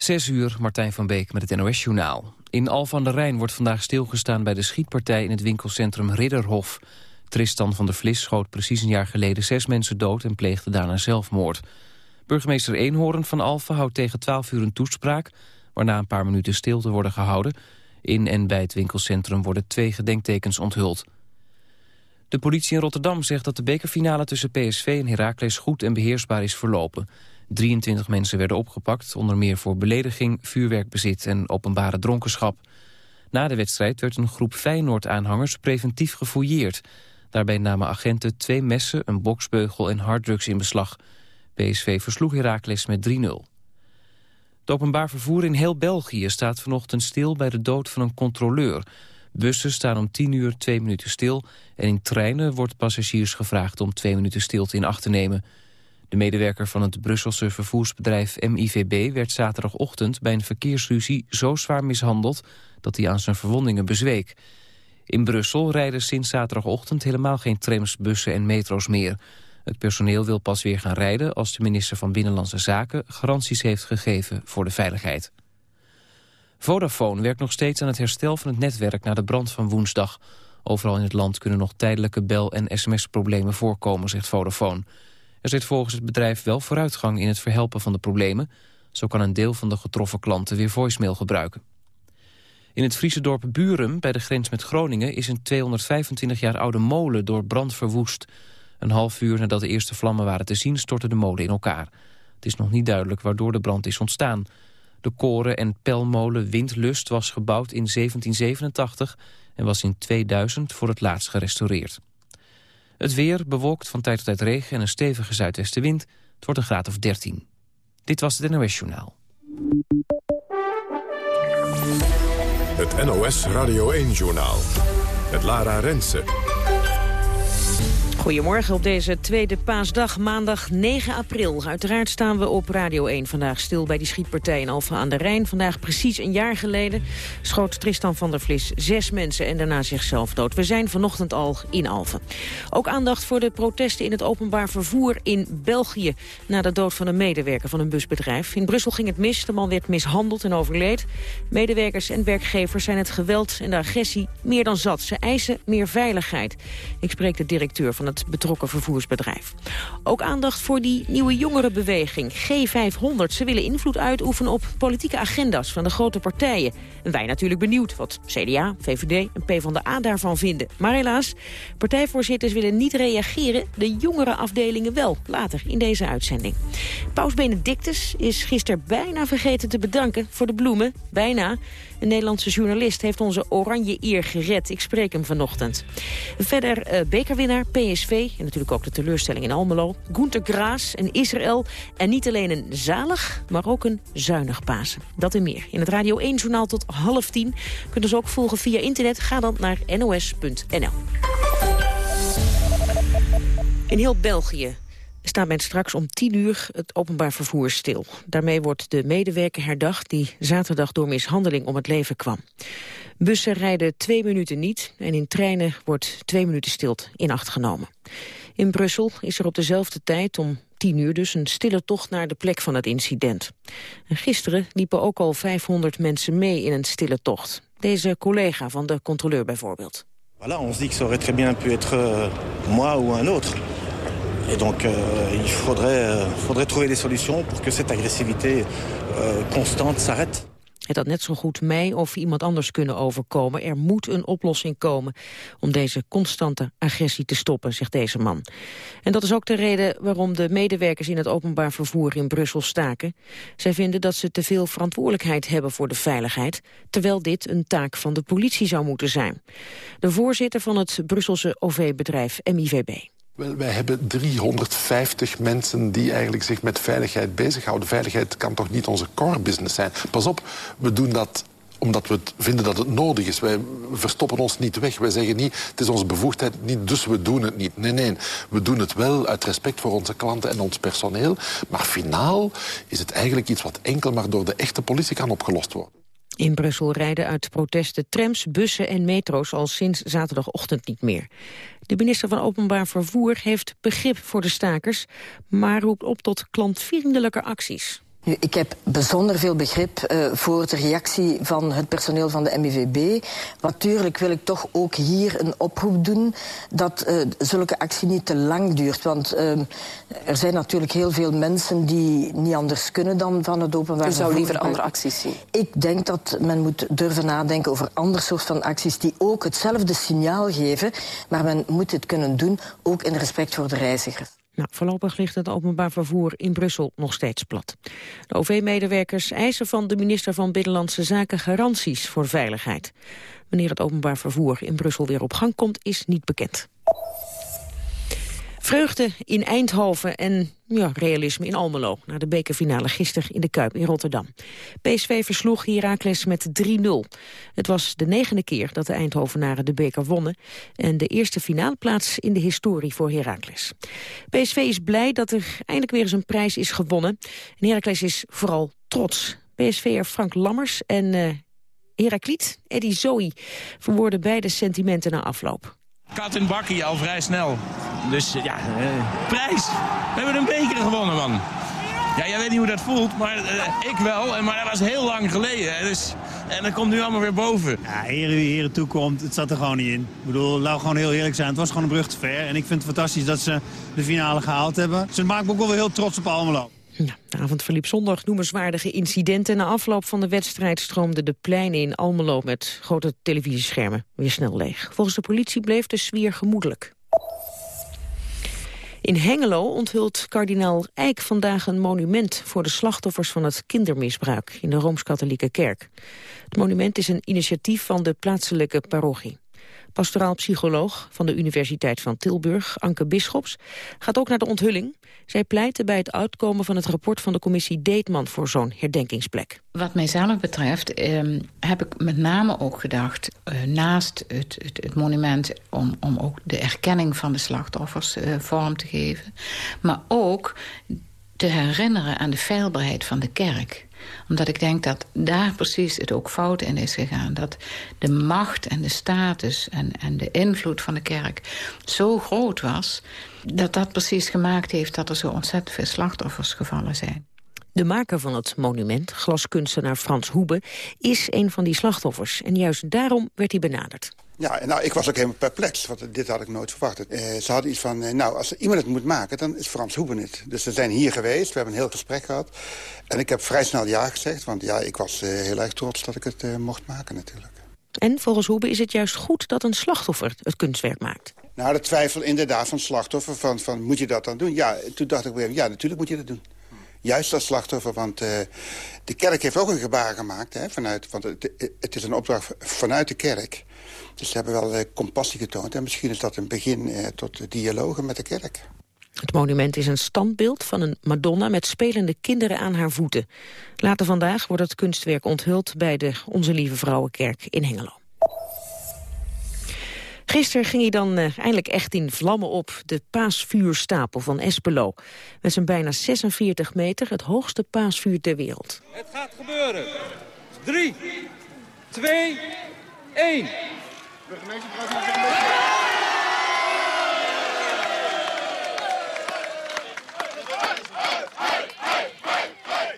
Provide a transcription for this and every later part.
Zes uur, Martijn van Beek met het NOS-journaal. In Al van der Rijn wordt vandaag stilgestaan bij de schietpartij in het winkelcentrum Ridderhof. Tristan van der Vlis schoot precies een jaar geleden zes mensen dood en pleegde daarna zelfmoord. Burgemeester Eenhoorn van Alphen houdt tegen 12 uur een toespraak... waarna een paar minuten stilte worden gehouden. In en bij het winkelcentrum worden twee gedenktekens onthuld. De politie in Rotterdam zegt dat de bekerfinale tussen PSV en Heracles goed en beheersbaar is verlopen. 23 mensen werden opgepakt, onder meer voor belediging, vuurwerkbezit en openbare dronkenschap. Na de wedstrijd werd een groep Feyenoord-aanhangers preventief gefouilleerd. Daarbij namen agenten twee messen, een boksbeugel en harddrugs in beslag. PSV versloeg Heracles met 3-0. Het openbaar vervoer in heel België staat vanochtend stil bij de dood van een controleur. Bussen staan om 10 uur twee minuten stil en in treinen wordt passagiers gevraagd om twee minuten stilte in acht te nemen. De medewerker van het Brusselse vervoersbedrijf MIVB werd zaterdagochtend bij een verkeersruzie zo zwaar mishandeld dat hij aan zijn verwondingen bezweek. In Brussel rijden sinds zaterdagochtend helemaal geen trams, bussen en metro's meer. Het personeel wil pas weer gaan rijden als de minister van Binnenlandse Zaken garanties heeft gegeven voor de veiligheid. Vodafone werkt nog steeds aan het herstel van het netwerk na de brand van woensdag. Overal in het land kunnen nog tijdelijke bel- en sms-problemen voorkomen, zegt Vodafone. Er zit volgens het bedrijf wel vooruitgang in het verhelpen van de problemen. Zo kan een deel van de getroffen klanten weer voicemail gebruiken. In het Friese dorp Buren, bij de grens met Groningen... is een 225 jaar oude molen door brand verwoest. Een half uur nadat de eerste vlammen waren te zien... stortte de molen in elkaar. Het is nog niet duidelijk waardoor de brand is ontstaan. De koren- en pelmolen Windlust was gebouwd in 1787... en was in 2000 voor het laatst gerestaureerd. Het weer bewolkt van tijd tot tijd regen en een stevige zuidwestenwind. Het wordt een graad of 13. Dit was het NOS Journaal. Het NOS Radio 1-journaal. Met Lara Rensen. Goedemorgen op deze tweede paasdag, maandag 9 april. Uiteraard staan we op Radio 1 vandaag stil bij die schietpartij in Alphen aan de Rijn. Vandaag precies een jaar geleden schoot Tristan van der Vlis zes mensen en daarna zichzelf dood. We zijn vanochtend al in Alphen. Ook aandacht voor de protesten in het openbaar vervoer in België... na de dood van een medewerker van een busbedrijf. In Brussel ging het mis, de man werd mishandeld en overleed. Medewerkers en werkgevers zijn het geweld en de agressie meer dan zat. Ze eisen meer veiligheid. Ik spreek de directeur van het betrokken vervoersbedrijf. Ook aandacht voor die nieuwe jongerenbeweging, G500. Ze willen invloed uitoefenen op politieke agenda's van de grote partijen. En wij natuurlijk benieuwd wat CDA, VVD en PvdA daarvan vinden. Maar helaas, partijvoorzitters willen niet reageren, de jongere afdelingen wel. Later in deze uitzending. Paus Benedictus is gisteren bijna vergeten te bedanken voor de bloemen. Bijna. Een Nederlandse journalist heeft onze oranje eer gered. Ik spreek hem vanochtend. Verder uh, bekerwinnaar PSV en natuurlijk ook de teleurstelling in Almelo. Gunther Graas en Israël. En niet alleen een zalig, maar ook een zuinig Pasen. Dat en meer. In het Radio 1-journaal tot half tien. Kunt ons ook volgen via internet. Ga dan naar nos.nl. In heel België staat men straks om 10 uur het openbaar vervoer stil. Daarmee wordt de medewerker herdacht die zaterdag door mishandeling om het leven kwam. Bussen rijden twee minuten niet en in treinen wordt twee minuten stilte in acht genomen. In Brussel is er op dezelfde tijd om 10 uur dus een stille tocht naar de plek van het incident. En gisteren liepen ook al 500 mensen mee in een stille tocht. Deze collega van de controleur bijvoorbeeld. Voilà, on se dit que ça aurait très bien pu être euh, moi ou un autre. Et donc, euh, il faudrait, euh, faudrait trouver des solutions pour que cette agressivité euh, constante. Het had net zo goed mij of iemand anders kunnen overkomen. Er moet een oplossing komen om deze constante agressie te stoppen, zegt deze man. En dat is ook de reden waarom de medewerkers in het openbaar vervoer in Brussel staken. Zij vinden dat ze te veel verantwoordelijkheid hebben voor de veiligheid, terwijl dit een taak van de politie zou moeten zijn. De voorzitter van het Brusselse OV-bedrijf MIVB. Wij hebben 350 mensen die eigenlijk zich met veiligheid bezighouden. Veiligheid kan toch niet onze core business zijn? Pas op, we doen dat omdat we vinden dat het nodig is. Wij verstoppen ons niet weg. Wij zeggen niet, het is onze bevoegdheid niet, dus we doen het niet. Nee, nee, we doen het wel uit respect voor onze klanten en ons personeel. Maar finaal is het eigenlijk iets wat enkel maar door de echte politie kan opgelost worden. In Brussel rijden uit protesten trams, bussen en metro's al sinds zaterdagochtend niet meer. De minister van Openbaar Vervoer heeft begrip voor de stakers, maar roept op tot klantvriendelijke acties. Nu, ik heb bijzonder veel begrip uh, voor de reactie van het personeel van de MIVB. Natuurlijk wil ik toch ook hier een oproep doen dat uh, zulke actie niet te lang duurt. Want uh, er zijn natuurlijk heel veel mensen die niet anders kunnen dan van het openbaar vervoer. U zou liever andere acties zien? Ik denk dat men moet durven nadenken over ander soort van acties die ook hetzelfde signaal geven. Maar men moet het kunnen doen, ook in respect voor de reizigers. Nou, voorlopig ligt het openbaar vervoer in Brussel nog steeds plat. De OV-medewerkers eisen van de minister van Binnenlandse Zaken garanties voor veiligheid. Wanneer het openbaar vervoer in Brussel weer op gang komt, is niet bekend. Vreugde in Eindhoven en ja, realisme in Almelo... na de bekerfinale gisteren in de Kuip in Rotterdam. PSV versloeg Heracles met 3-0. Het was de negende keer dat de Eindhovenaren de beker wonnen... en de eerste finale plaats in de historie voor Heracles. PSV is blij dat er eindelijk weer eens een prijs is gewonnen. En Heracles is vooral trots. PSV'er Frank Lammers en uh, Herakliet, Eddie Zoe... verwoorden beide sentimenten na afloop. Kat in bakkie al vrij snel. Dus ja, uh, prijs. We hebben een beker gewonnen, man. Ja, jij weet niet hoe dat voelt, maar uh, ik wel. Maar dat was heel lang geleden. Dus, en dat komt nu allemaal weer boven. Ja, heren wie hier toekomt, het zat er gewoon niet in. Ik bedoel, laat gewoon heel eerlijk zijn. Het was gewoon een brug te ver. En ik vind het fantastisch dat ze de finale gehaald hebben. Het maakt me ook wel heel trots op Almelo. De avond verliep zondag noemenswaardige incidenten. Na afloop van de wedstrijd stroomden de pleinen in Almelo... met grote televisieschermen weer snel leeg. Volgens de politie bleef de sfeer gemoedelijk. In Hengelo onthult kardinaal Eijk vandaag een monument... voor de slachtoffers van het kindermisbruik in de Rooms-Katholieke Kerk. Het monument is een initiatief van de plaatselijke parochie. Pastoraal psycholoog van de Universiteit van Tilburg, Anke Bisschops, gaat ook naar de onthulling. Zij pleitte bij het uitkomen van het rapport van de commissie Deetman voor zo'n herdenkingsplek. Wat mijzelf betreft eh, heb ik met name ook gedacht... Uh, naast het, het, monument om, om ook de erkenning van de slachtoffers uh, vorm te geven... maar ook te herinneren aan de feilbaarheid van de kerk omdat ik denk dat daar precies het ook fout in is gegaan. Dat de macht en de status en, en de invloed van de kerk zo groot was... dat dat precies gemaakt heeft dat er zo ontzettend veel slachtoffers gevallen zijn. De maker van het monument, glaskunstenaar Frans Hoebe, is een van die slachtoffers. En juist daarom werd hij benaderd. Ja, nou, ik was ook helemaal perplex, want dit had ik nooit verwacht. Eh, ze hadden iets van, eh, nou, als iemand het moet maken, dan is Frans Hoeben het. Dus ze zijn hier geweest, we hebben een heel gesprek gehad. En ik heb vrij snel ja gezegd, want ja, ik was eh, heel erg trots dat ik het eh, mocht maken natuurlijk. En volgens Hoeben is het juist goed dat een slachtoffer het kunstwerk maakt. Nou, de twijfel inderdaad van slachtoffer, van, van moet je dat dan doen? Ja, toen dacht ik weer, ja, natuurlijk moet je dat doen juist als slachtoffer. Want uh, de kerk heeft ook een gebaar gemaakt. Hè, vanuit, want het, het, is een opdracht vanuit de kerk. Dus ze hebben wel uh, compassie getoond. En misschien is dat een begin uh, tot dialogen met de kerk. Het monument is een standbeeld van een Madonna met spelende kinderen aan haar voeten. Later vandaag wordt het kunstwerk onthuld bij de Onze Lieve Vrouwenkerk in Hengelo. Gisteren ging hij dan uh, eindelijk echt in vlammen op, de paasvuurstapel van Espelo. Met zijn bijna 46 meter, het hoogste paasvuur ter wereld. Het gaat gebeuren. 3, 2, 1.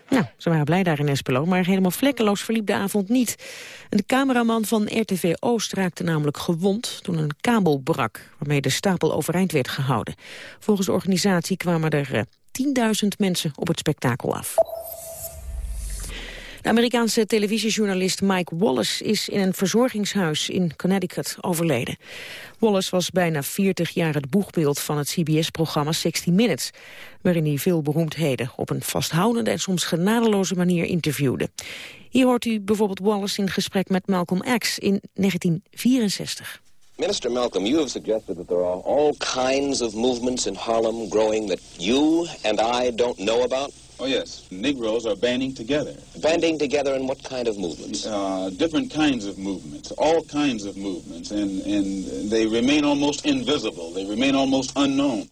Nou, ze waren blij daar in Espelo, maar helemaal vlekkeloos verliep de avond niet. de cameraman van RTV Oost raakte namelijk gewond toen een kabel brak... waarmee de stapel overeind werd gehouden. Volgens de organisatie kwamen er 10.000 eh, mensen op het spektakel af. De Amerikaanse televisiejournalist Mike Wallace is in een verzorgingshuis in Connecticut overleden. Wallace was bijna 40 jaar het boegbeeld van het CBS-programma 60 Minutes, waarin hij veel beroemdheden op een vasthoudende en soms genadeloze manier interviewde. Hier hoort u bijvoorbeeld Wallace in gesprek met Malcolm X in 1964. Minister Malcolm, you have suggested that there are all kinds of movements in Harlem growing that you and I don't know about. Oh, yes. Negroes are banding together. Banding together in what kind of movements? Uh, different kinds of movements, all kinds of movements, and, and they remain almost invisible. They remain almost unknown.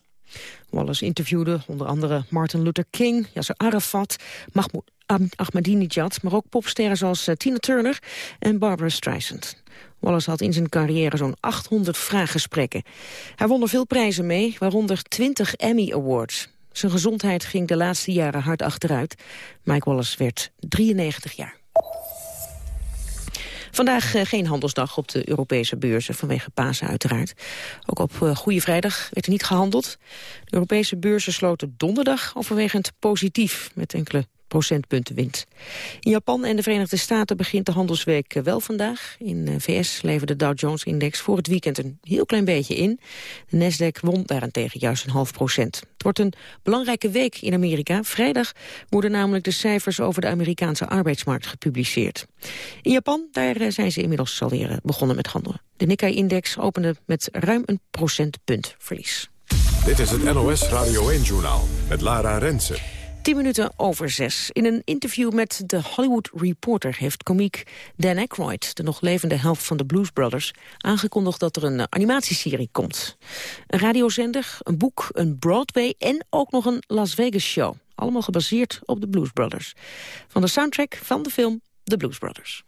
Wallace interviewde onder andere Martin Luther King, Yasser Arafat, Mahmoud Ahmadinejad, maar ook popsterren zoals uh, Tina Turner en Barbara Streisand. Wallace had in zijn carrière zo'n 800 vraaggesprekken. Hij won er veel prijzen mee, waaronder 20 Emmy Awards. Zijn gezondheid ging de laatste jaren hard achteruit. Mike Wallace werd 93 jaar. Vandaag eh, geen handelsdag op de Europese beurzen, vanwege Pasen uiteraard. Ook op uh, Goede Vrijdag werd er niet gehandeld. De Europese beurzen sloten donderdag overwegend positief... met enkele procentpunten wint. In Japan en de Verenigde Staten begint de handelsweek eh, wel vandaag. In de VS leverde de Dow Jones-index voor het weekend een heel klein beetje in. De Nasdaq won daarentegen juist een half procent. Het wordt een belangrijke week in Amerika. Vrijdag worden namelijk de cijfers over de Amerikaanse arbeidsmarkt gepubliceerd. In Japan daar eh, zijn ze inmiddels alweer eh, begonnen met handelen. De Nikkei-index opende met ruim een procentpunt verlies. Dit is het NOS Radio 1-journaal met Lara Rensen. 10 minuten over zes. In een interview met de Hollywood Reporter heeft komiek Dan Aykroyd, de nog levende helft van de Blues Brothers, aangekondigd dat er een animatieserie komt. Een radiozender, een boek, een Broadway en ook nog een Las Vegas show. Allemaal gebaseerd op de Blues Brothers. Van de soundtrack van de film The Blues Brothers.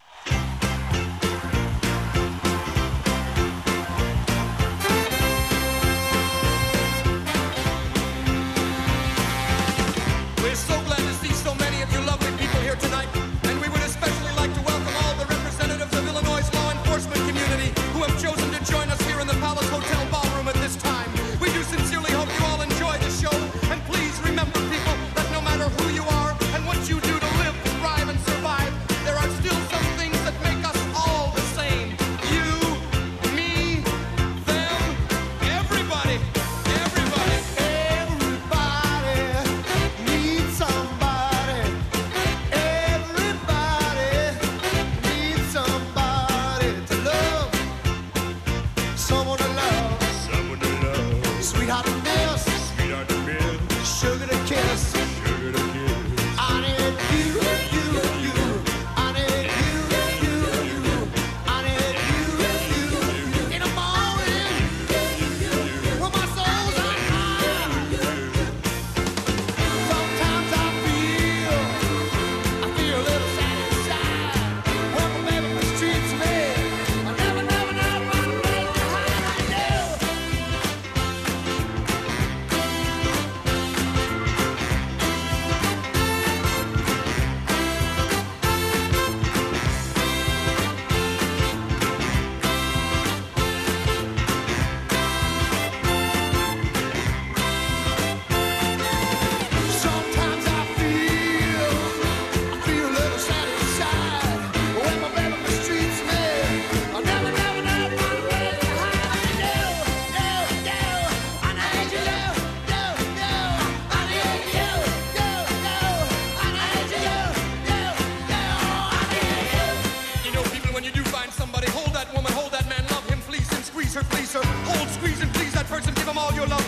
all your love.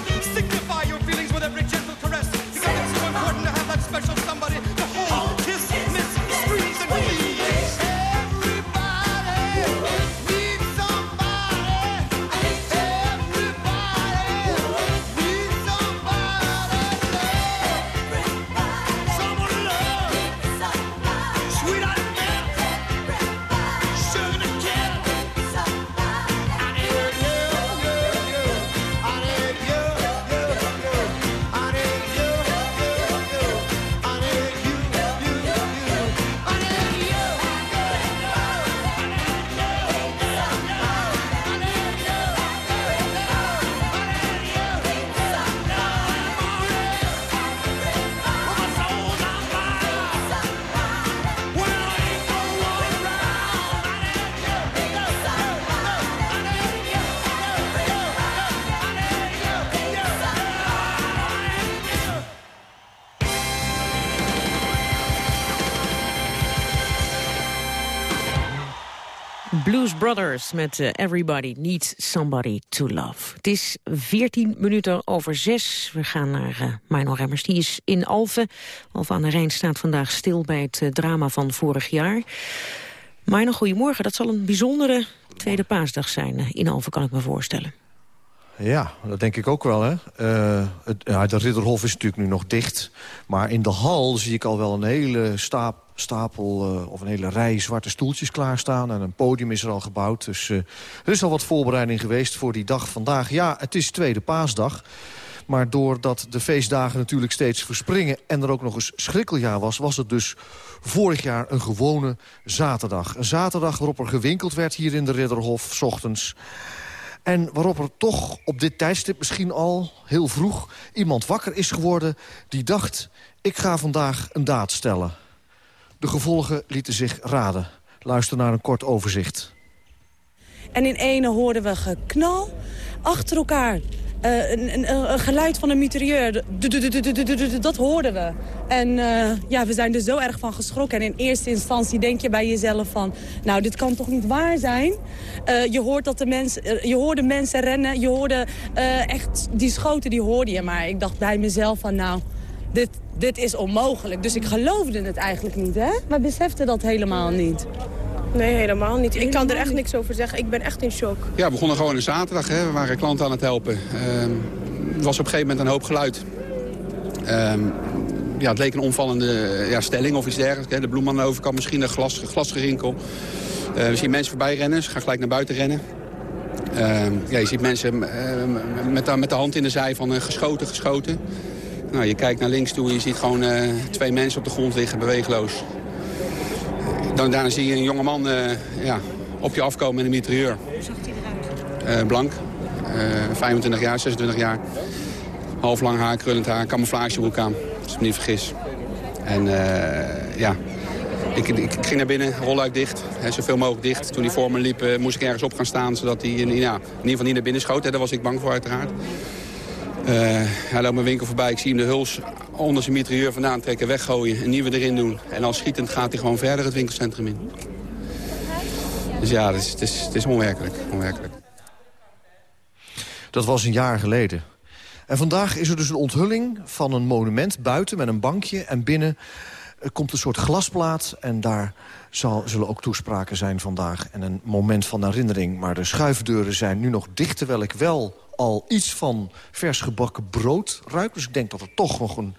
Brothers met uh, Everybody Needs Somebody to Love. Het is 14 minuten over zes. We gaan naar uh, Remmers. Die is in Alphen. Alphen aan de Rijn staat vandaag stil bij het uh, drama van vorig jaar. Mino, goedemorgen. Dat zal een bijzondere tweede paasdag zijn in Alphen, kan ik me voorstellen. Ja, dat denk ik ook wel. Hè. Het, ja, de Ridderhof is natuurlijk nu nog dicht. Maar in de hal zie ik al wel een hele stap, stapel uh, of een hele rij zwarte stoeltjes klaarstaan. En een podium is er al gebouwd. Dus uh, er is al wat voorbereiding geweest voor die dag vandaag. Ja, het is tweede paasdag. Maar doordat de feestdagen natuurlijk steeds verspringen... en er ook nog eens schrikkeljaar was... was het dus vorig jaar een gewone zaterdag. Een zaterdag waarop er gewinkeld werd hier in de Ridderhof, s ochtends. En waarop er toch op dit tijdstip misschien al, heel vroeg... iemand wakker is geworden die dacht... ik ga vandaag een daad stellen. De gevolgen lieten zich raden. Luister naar een kort overzicht. En in ene hoorden we geknal achter elkaar. Uh, een, een, een, geluid van een mitrailleur. Dat hoorden we. En uh, ja, we zijn er zo erg van geschrokken. En in eerste instantie denk je bij jezelf van... nou, dit kan toch niet waar zijn? Uh, je, hoort dat de mensen, je hoorde mensen rennen. Je hoorde echt... Die schoten, die hoorde je. Maar ik dacht bij mezelf van... nou, dit, dit is onmogelijk. Dus ik geloofde het eigenlijk niet, hè? Maar besefte dat helemaal niet. Nee, helemaal niet. ik kan er echt niks over zeggen. Ik ben echt in shock. Ja, we begonnen gewoon een zaterdag. Hè. We waren klanten aan het helpen. Uh, er was op een gegeven moment een hoop geluid. Uh, ja, het leek een omvallende ja, stelling of iets dergelijks. Hè. De bloem aan de overkant, misschien een glas, glasgerinkel. Uh, we zien mensen voorbij rennen. Ze gaan gelijk naar buiten rennen. Ehm, ja, je ziet mensen ehm, met, met de hand in de zij van geschoten, geschoten. Nou, je kijkt naar links toe je ziet gewoon uh, twee mensen op de grond liggen, beweegloos. Dan, daarna zie je een jongeman uh, ja, op je afkomen met een mitrailleur. Hoe zag hij eruit? Uh, blank, 25 jaar, 26 jaar. Half lang haar, krullend haar, camouflagebroek aan, als ik me niet vergis. En ja, ik, ik, ik, ging naar binnen, rolluik dicht, hè, zoveel mogelijk dicht. Toen hij voor me liep, moest ik ergens op gaan staan, zodat hij in, ja, in ieder geval niet naar binnen schoot. Hè. Daar was ik bang voor uiteraard. Uh, hij loopt mijn winkel voorbij. Ik zie hem de huls onder zijn mitrailleur vandaan trekken, weggooien. Een nieuwe erin doen. En als schietend gaat hij gewoon verder het winkelcentrum in. Dus ja, het is, het is, het is onwerkelijk, onwerkelijk. Dat was een jaar geleden. En vandaag is er dus een onthulling van een monument buiten met een bankje. En binnen komt een soort glasplaat en daar zal, zullen ook toespraken zijn vandaag. En een moment van herinnering. Maar de schuifdeuren zijn nu nog dicht, terwijl ik wel al iets van vers gebakken brood ruik. Dus ik denk dat er toch nog een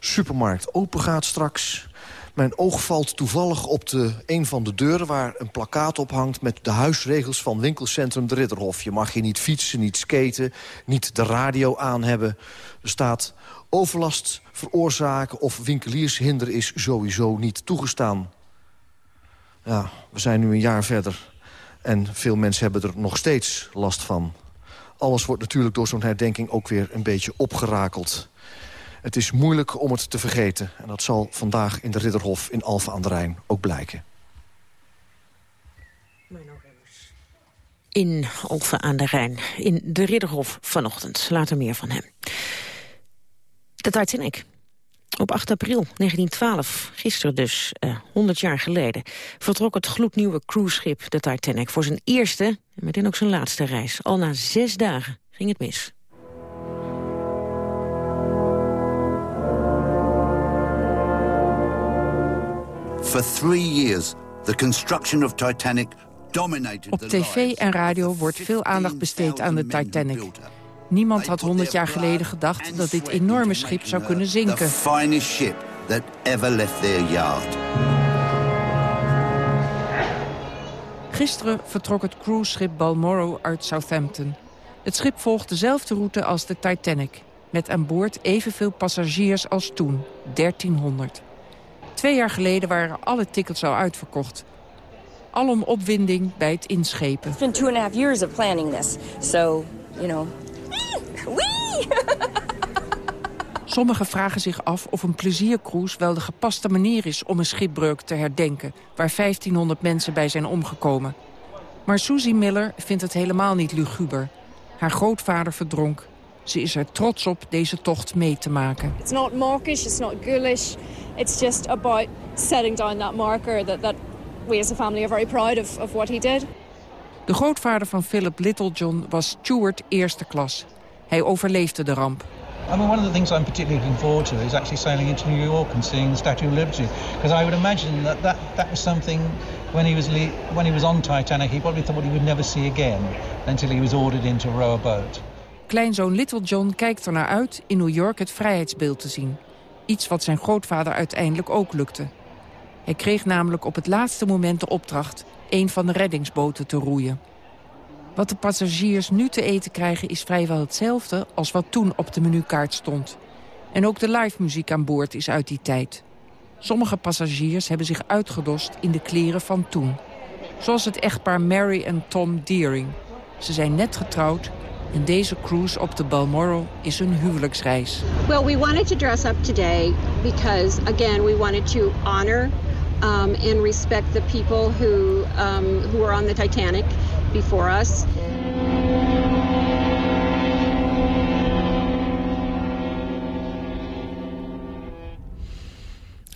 supermarkt open gaat straks. Mijn oog valt toevallig op de, een van de deuren... waar een plakkaat op hangt met de huisregels van winkelcentrum De Ridderhof. Je mag hier niet fietsen, niet skaten, niet de radio aan hebben. Er staat overlast veroorzaken of winkeliershinder is sowieso niet toegestaan. Ja, we zijn nu een jaar verder en veel mensen hebben er nog steeds last van. Alles wordt natuurlijk door zo'n herdenking ook weer een beetje opgerakeld. Het is moeilijk om het te vergeten. En dat zal vandaag in de Ridderhof in Alphen aan de Rijn ook blijken. In Alphen aan de Rijn, in de Ridderhof vanochtend. Later meer van hem. De Titanic. Op 8 april 1912, gisteren dus, uh, 100 jaar geleden... vertrok het gloednieuwe cruiseschip de Titanic voor zijn eerste... en meteen ook zijn laatste reis. Al na zes dagen ging het mis. For three years, the construction of Titanic dominated Op tv en radio wordt veel aandacht besteed aan de Titanic. Niemand had 100 jaar geleden gedacht dat dit enorme schip zou kunnen zinken. The finest ship that ever left their yard. Gisteren vertrok het cruiseschip Balmoral uit Southampton. Het schip volgt dezelfde route als de Titanic. Met aan boord evenveel passagiers als toen, 1300. Twee jaar geleden waren alle tickets al uitverkocht. Alom opwinding bij het inschepen. It's been two and a half years of planning this. So, you know, Sommigen vragen zich af of een pleziercruise wel de gepaste manier is om een schipbreuk te herdenken, waar 1500 mensen bij zijn omgekomen. Maar Susie Miller vindt het helemaal niet luguber. Haar grootvader verdronk. Ze is er trots op deze tocht mee te maken. It's not mawkish, it's not ghoulish. It's just about setting down that marker that, that we as a family are very proud of, of what he did. De grootvader van Philip Littlejohn was steward eerste klas. Hij overleefde de ramp. I mean, one of the things I'm particularly looking forward to is actually sailing into New York and seeing the Statue of Liberty. Because I would imagine that, that that was something when he was when he was on Titanic, he probably thought he would never see again until he was ordered in to row a boat. Kleinzoon Little John kijkt er naar uit in New York het vrijheidsbeeld te zien. Iets wat zijn grootvader uiteindelijk ook lukte. Hij kreeg namelijk op het laatste moment de opdracht een van de reddingsboten te roeien. Wat de passagiers nu te eten krijgen is vrijwel hetzelfde als wat toen op de menukaart stond. En ook de live muziek aan boord is uit die tijd. Sommige passagiers hebben zich uitgedost in de kleren van toen. Zoals het echtpaar Mary en Tom Deering. Ze zijn net getrouwd en deze cruise op de Balmoral is hun huwelijksreis. Well, we wanted to dress up today because, again, we wanted to honor um, and respect the people who, um, who were on the Titanic before us.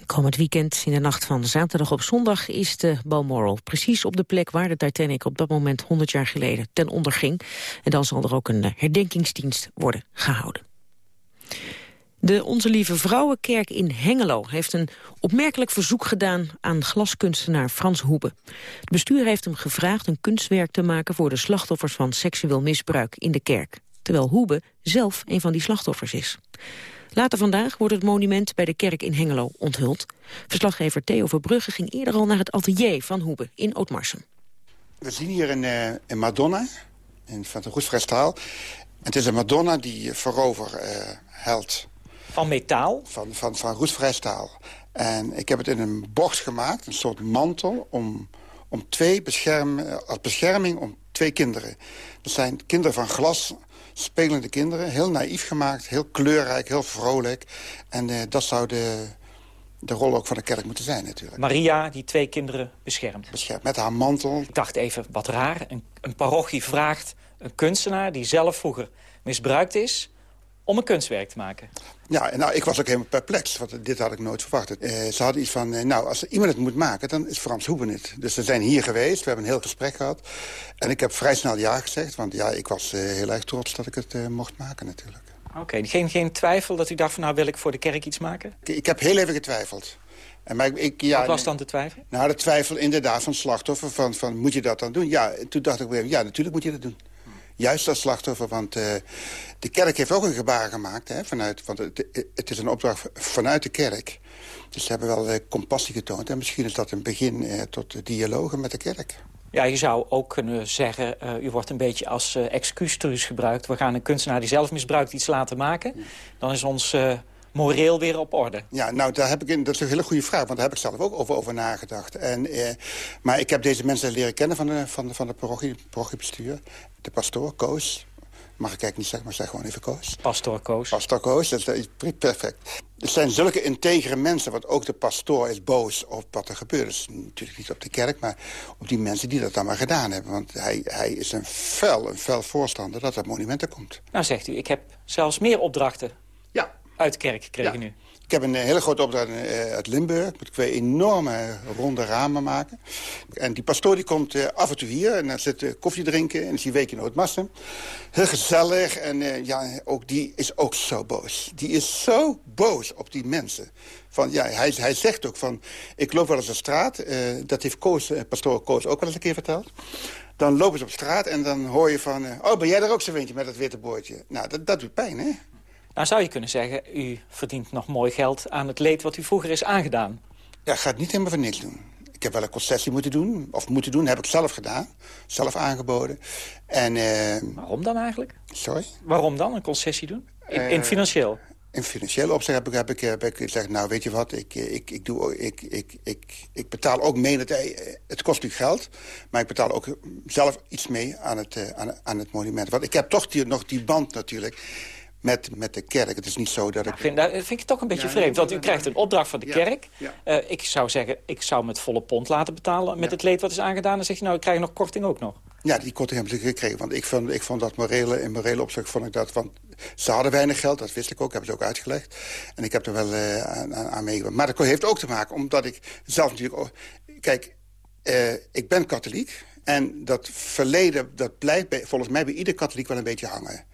Komend weekend, in de nacht van zaterdag op zondag, is de Balmoral. Precies op de plek waar de Titanic op dat moment 100 jaar geleden ten onder ging. En dan zal er ook een herdenkingsdienst worden gehouden. De Onze Lieve Vrouwenkerk in Hengelo heeft een opmerkelijk verzoek gedaan aan glaskunstenaar Frans Hoebe. Het bestuur heeft hem gevraagd een kunstwerk te maken voor de slachtoffers van seksueel misbruik in de kerk. Terwijl Hoebe zelf een van die slachtoffers is. Later vandaag wordt het monument bij de kerk in Hengelo onthuld. Verslaggever Theo Verbrugge ging eerder al naar het atelier van Hoebe in Ootmarsum. We zien hier een, uh, een Madonna in, van de Roestvrijstaal. Het is een Madonna die voorover uh, helt. Van metaal? Van, van, van roestvrijstaal. En ik heb het in een bocht gemaakt, een soort mantel... om, om twee bescherm, eh, als bescherming om twee kinderen. Dat zijn kinderen van glas spelende kinderen. Heel naïef gemaakt, heel kleurrijk, heel vrolijk. En uh, dat zou de, de rol ook van de kerk moeten zijn natuurlijk. Maria die twee kinderen beschermt. Beschermt, met haar mantel. Ik dacht even, wat raar. Een, een parochie vraagt een kunstenaar die zelf vroeger misbruikt is om een kunstwerk te maken. Ja, nou, ik was ook helemaal perplex, want dit had ik nooit verwacht. Uh, ze hadden iets van, uh, nou, als iemand het moet maken, dan is Frans Hoeben het. Dus ze zijn hier geweest, we hebben een heel gesprek gehad. En ik heb vrij snel ja gezegd, want ja, ik was uh, heel erg trots dat ik het mocht maken natuurlijk. Oké, okay, geen, geen twijfel dat u dacht van, nou wil ik voor de kerk iets maken? Ik, ik heb heel even getwijfeld. En maar ik, ja, Wat was dan de twijfel? Nou, de twijfel inderdaad van slachtoffer, van, van moet je dat dan doen? Ja, toen dacht ik weer, ja, natuurlijk moet je dat doen juist als slachtoffer. Want uh, de kerk heeft ook een gebaar gemaakt. Hè, vanuit, want het, het, is een opdracht vanuit de kerk. Dus ze hebben wel uh, compassie getoond. En misschien is dat een begin uh, tot dialogen met de kerk. Ja, je zou ook kunnen zeggen, u wordt een beetje als excuustruus gebruikt. We gaan een kunstenaar die zelf misbruikt iets laten maken. Dan is ons moreel weer op orde? Ja, nou, daar heb ik, dat is een hele goede vraag, want daar heb ik zelf ook over, over nagedacht. En, eh, maar ik heb deze mensen leren kennen van de, van de, van de parochie, parochiebestuur. De pastoor, Koos. Mag ik eigenlijk niet zeggen, maar zeg gewoon even Koos. Pastoor Koos. Pastoor Koos, dat is perfect. Het zijn zulke integere mensen, want ook de pastoor is boos op wat er gebeurt. Dus natuurlijk niet op de kerk, maar op die mensen die dat dan maar gedaan hebben. Want hij, hij is een fel, een fel voorstander dat dat monument er komt. Nou zegt u, ik heb zelfs meer opdrachten uit de kerk gekregen nu? Ik heb een hele grote opdracht eh, uit Limburg. Moet ik weer enorme ronde ramen maken. En die pastoor die komt uh, af en toe hier en dan zit koffie drinken. En is hij week in Oudmassen. Heel gezellig. En ja, ook die is ook zo boos. Die is zo boos op die mensen. Van, ja, hij, hij zegt ook van, ik loop wel eens op straat. dat heeft Koos, pastoor Koos ook wel eens een keer verteld. Dan lopen ze op straat en dan hoor je van... oh, ben jij er ook zo eentje met dat witte boordje? Nou, dat, dat doet pijn, hè? Nou zou je kunnen zeggen, u verdient nog mooi geld aan het leed wat u vroeger is aangedaan. Ja, ik ga het niet helemaal voor niks doen. Ik heb wel een concessie moeten doen, of moeten doen, heb ik zelf gedaan. Zelf aangeboden. En, uh... Waarom dan eigenlijk? Sorry? Waarom dan een concessie doen? In, in uh, financieel? In financieel opzicht heb ik, heb, ik, heb ik gezegd, nou weet je wat, ik, ik, ik, doe, ik, ik, ik, ik betaal ook mee, het, het kost nu geld, maar ik betaal ook zelf iets mee aan het, aan, aan het monument. Want ik heb toch die, nog die band natuurlijk met, met de kerk. Het is niet zo dat ik... Vind, dat vind ik toch een beetje ja, vreemd, want u krijgt een opdracht van de kerk. Ja. Uh, ik zou zeggen, ik zou met volle pond laten betalen met het leed wat is aangedaan. Dan zeg je, nou, ik krijg nog korting ook nog. Ja, die korting hebben ze gekregen. Want ik vond, ik vond dat morele, in morele opzicht vond ik dat... Want ze hadden weinig geld, dat wist ik ook, hebben ze ook uitgelegd. En ik heb er wel uh, aan, aan meegewerkt. Maar dat heeft ook te maken omdat ik zelf natuurlijk... Ook, kijk, uh, ik ben katholiek. En dat verleden, dat blijft bij, volgens mij bij ieder katholiek wel een beetje hangen.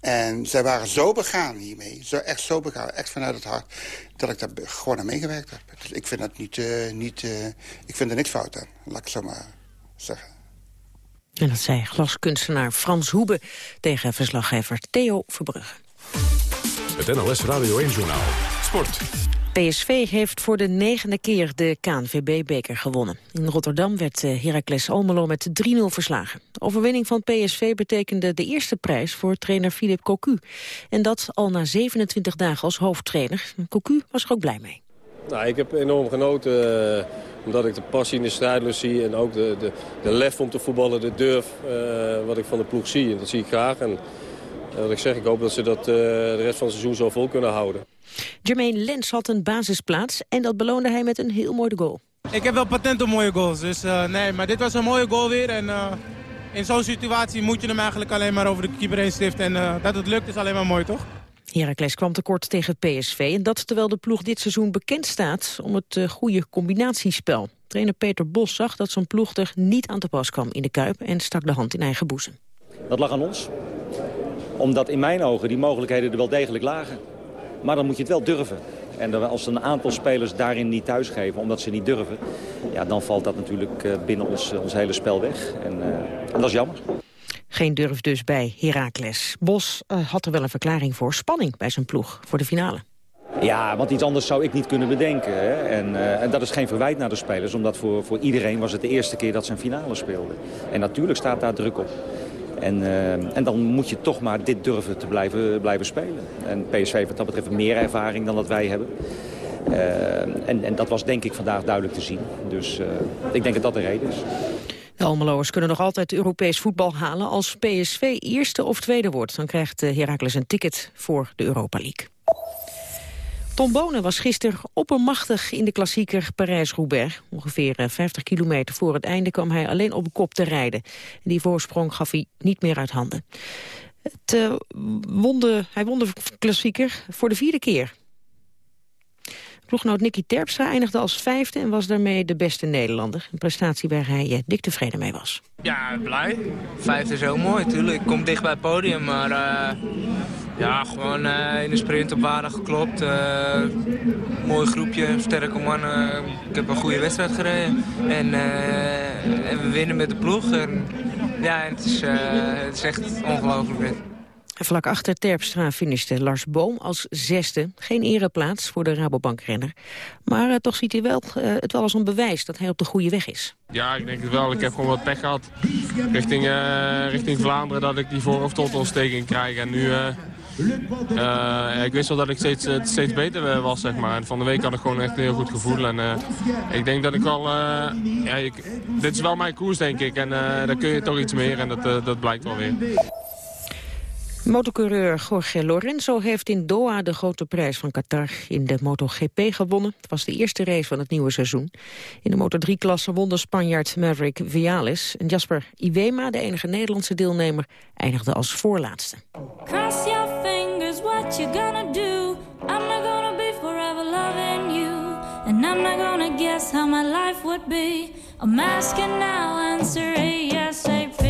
En zij waren zo begaan hiermee, zo, echt zo begaan, echt vanuit het hart... dat ik daar gewoon aan meegewerkt heb. Dus ik vind, dat niet, uh, niet, uh, ik vind er niks fout aan, laat ik het zo maar zeggen. En dat zei glaskunstenaar Frans Hoebe tegen verslaggever Theo Verbrugge. Het NLS Radio 1-journaal. Sport. PSV heeft voor de negende keer de KNVB-beker gewonnen. In Rotterdam werd eh, Heracles Almelo met 3-0 verslagen. De overwinning van PSV betekende de eerste prijs voor trainer Philip Cocu. En dat al na 27 dagen als hoofdtrainer. Cocu was er ook blij mee. Nou, ik heb enorm genoten, uh, omdat ik de passie in de strijdlust zie... en ook de, de, de lef om te voetballen, de durf, uh, wat ik van de ploeg zie. En dat zie ik graag. En wat ik zeg, ik hoop dat ze dat de rest van het seizoen zo vol kunnen houden. Jermaine Lens had een basisplaats en dat beloonde hij met een heel mooi goal. Ik heb wel patent op mooie goals, dus uh, nee, maar dit was een mooie goal weer. En uh, in zo'n situatie moet je hem eigenlijk alleen maar over de keeper heen stiften. En uh, dat het lukt is alleen maar mooi, toch? Heracles kwam tekort tegen PSV en dat terwijl de ploeg dit seizoen bekend staat om het goede combinatiespel. Trainer Peter Bos zag dat zijn ploeg er niet aan te pas kwam in de Kuip en stak de hand in eigen boezem. Dat lag aan ons, omdat in mijn ogen die mogelijkheden er wel degelijk lagen. Maar dan moet je het wel durven. En als een aantal spelers daarin niet thuisgeven omdat ze niet durven... Ja, dan valt dat natuurlijk eh, binnen ons, ons hele spel weg. En, uh, en dat is jammer. Geen durf dus bij Heracles. Bos uh, had er wel een verklaring voor. Spanning bij zijn ploeg voor de finale. Ja, want iets anders zou ik niet kunnen bedenken. Hè? En, uh, en, dat is geen verwijt naar de spelers. Omdat voor, voor iedereen was het de eerste keer dat ze een finale speelden. En natuurlijk staat daar druk op. En, uh, en dan moet je toch maar dit durven te blijven, blijven spelen. En PSV heeft wat dat betreft meer ervaring dan dat wij hebben. Uh, en, en dat was denk ik vandaag duidelijk te zien. Dus uh, ik denk dat dat de reden is. De Almeloers kunnen nog altijd Europees voetbal halen. Als PSV eerste of tweede wordt, dan krijgt Heracles een ticket voor de Europa League. Tom Bonen was gisteren oppermachtig in de klassieker Parijs-Roubaix. Ongeveer 50 kilometer voor het einde kwam hij alleen op kop te rijden. Die voorsprong gaf hij niet meer uit handen. Het, uh, wonde, hij won de klassieker voor de vierde keer. Ploegnoot Nicky Terpstra eindigde als vijfde en was daarmee de beste Nederlander. Een prestatie waar hij uh, dik tevreden mee was. Ja, blij. Vijfde is ook mooi natuurlijk. Ik kom dicht bij het podium, maar uh, ja, gewoon uh, in de sprint op waarde geklopt. mooi groepje, sterke mannen. Ik heb een goede wedstrijd gereden. En, en we winnen met de ploeg. En, ja, het is, het is echt ongelooflijk. Vlak achter Terpstra finishte Lars Boom als zesde. Geen ereplaats voor de Rabobank-renner. Maar uh, toch ziet hij wel, uh, het wel als een bewijs dat hij op de goede weg is. Ja, ik denk het wel. Ik heb gewoon wat pech gehad richting, uh, richting Vlaanderen... dat ik die voor- of totontsteking krijg. En nu... ik wist wel dat ik steeds, steeds beter was, zeg maar. En van de week had ik gewoon echt een heel goed gevoel. En ik denk dat ik wel... ja, ik, dit is wel mijn koers, denk ik. En daar kun je toch iets meer. En dat, dat blijkt wel weer. Motocoureur Jorge Lorenzo heeft in Doha de grote prijs van Qatar in de MotoGP gewonnen. Het was de eerste race van het nieuwe seizoen. In de Moto3-klasse won de Spanjaard Maverick Viales. En Jasper Iwema, de enige Nederlandse deelnemer, eindigde als voorlaatste. Cross your fingers, what you gonna do? I'm not gonna be forever loving you. And I'm not gonna guess how my life would be. I'm asking now, answer ASAP.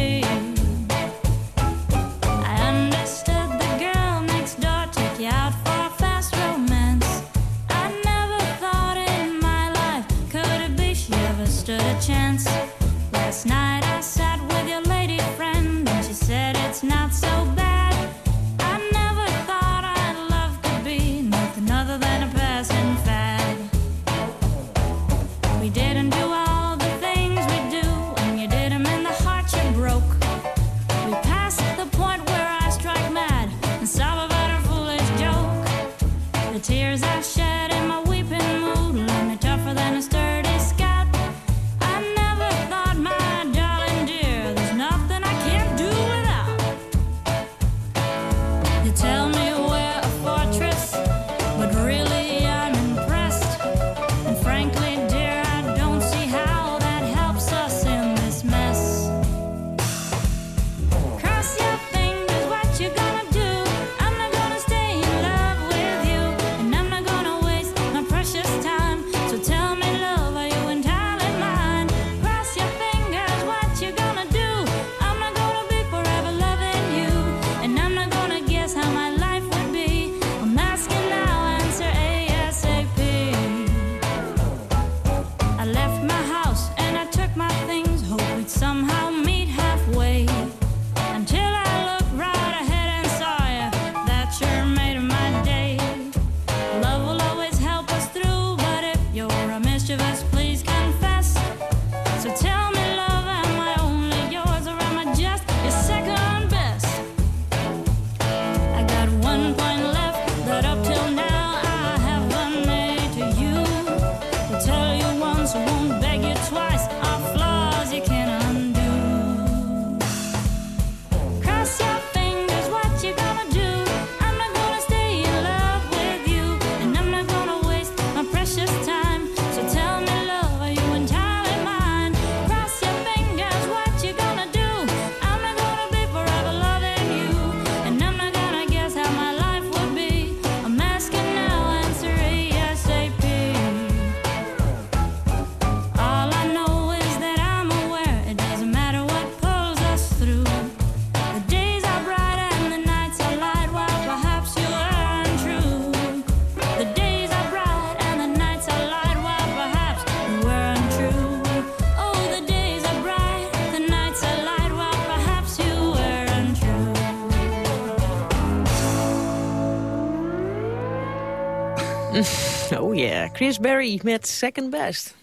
Chris Berry met Second Best.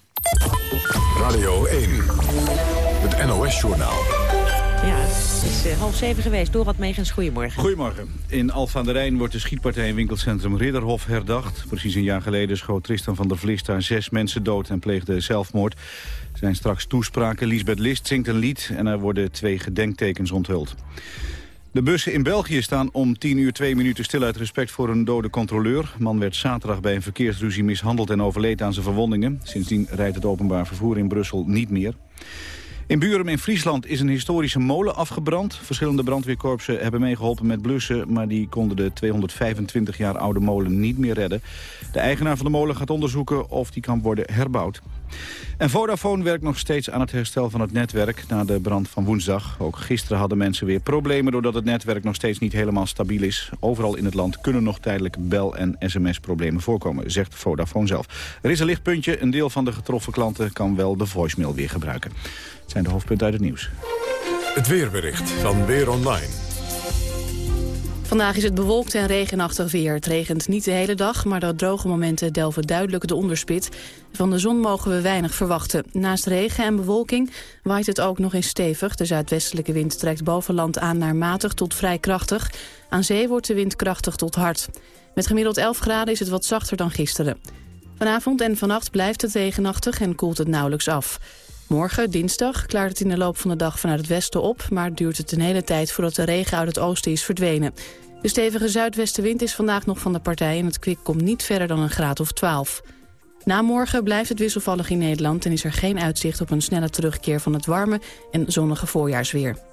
Radio 1, het NOS-journaal. Ja, het is eh, half zeven geweest. Dorad Megens, goedemorgen. Goedemorgen. In Alphen aan de Rijn wordt de schietpartij in winkelcentrum Ridderhof herdacht. Precies een jaar geleden schoot Tristan van der Vlis daar zes mensen dood en pleegde zelfmoord. Er zijn straks toespraken. Lisbeth List zingt een lied en er worden twee gedenktekens onthuld. De bussen in België staan om 10 uur 2 minuten stil uit respect voor een dode controleur. Man werd zaterdag bij een verkeersruzie mishandeld en overleed aan zijn verwondingen. Sindsdien rijdt het openbaar vervoer in Brussel niet meer. In Buren in Friesland is een historische molen afgebrand. Verschillende brandweerkorpsen hebben meegeholpen met blussen... maar die konden de 225 jaar oude molen niet meer redden. De eigenaar van de molen gaat onderzoeken of die kan worden herbouwd. En Vodafone werkt nog steeds aan het herstel van het netwerk na de brand van woensdag. Ook gisteren hadden mensen weer problemen doordat het netwerk nog steeds niet helemaal stabiel is. Overal in het land kunnen nog tijdelijk bel- en sms-problemen voorkomen, zegt Vodafone zelf. Er is een lichtpuntje, een deel van de getroffen klanten kan wel de voicemail weer gebruiken. Het zijn de hoofdpunten uit het nieuws. Het weerbericht van Weer Online. Vandaag is het bewolkt en regenachtig weer. Het regent niet de hele dag, maar de droge momenten delven duidelijk de onderspit. Van de zon mogen we weinig verwachten. Naast regen en bewolking waait het ook nog eens stevig. De zuidwestelijke wind trekt boven land aan naar matig tot vrij krachtig. Aan zee wordt de wind krachtig tot hard. Met gemiddeld 11 graden is het wat zachter dan gisteren. Vanavond en vannacht blijft het regenachtig en koelt het nauwelijks af. Morgen, dinsdag, klaart het in de loop van de dag vanuit het westen op... maar duurt het een hele tijd voordat de regen uit het oosten is verdwenen. De stevige zuidwestenwind is vandaag nog van de partij... en het kwik komt niet verder dan een graad of 12. Na morgen blijft het wisselvallig in Nederland... en is er geen uitzicht op een snelle terugkeer van het warme en zonnige voorjaarsweer.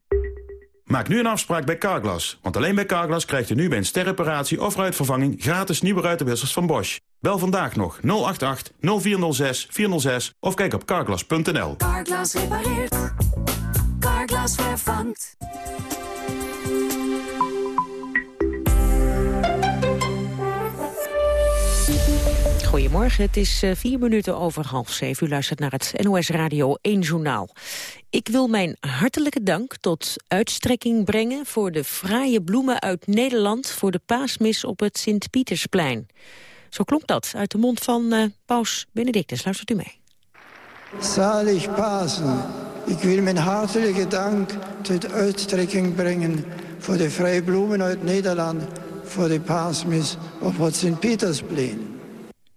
Maak nu een afspraak bij Carglass. Want alleen bij Carglass krijgt u nu bij een sterreparatie of ruitvervanging... gratis nieuwe ruitenwissers van Bosch. Bel vandaag nog 088 0406 406 of kijk op carglass.nl. Carglass repareert. Carglass vervangt. Goedemorgen, het is uh, vier minuten over half zeven. U luistert naar het NOS Radio 1 Journaal. Ik wil mijn hartelijke dank tot uitstrekking brengen... voor de fraaie bloemen uit Nederland... voor de paasmis op het Sint-Pietersplein. Zo klonk dat uit de mond van uh, paus Benedictus. Luistert u mee. Zalig Pasen. Ik wil mijn hartelijke dank tot uitstrekking brengen... voor de vrije bloemen uit Nederland... voor de paasmis op het Sint-Pietersplein.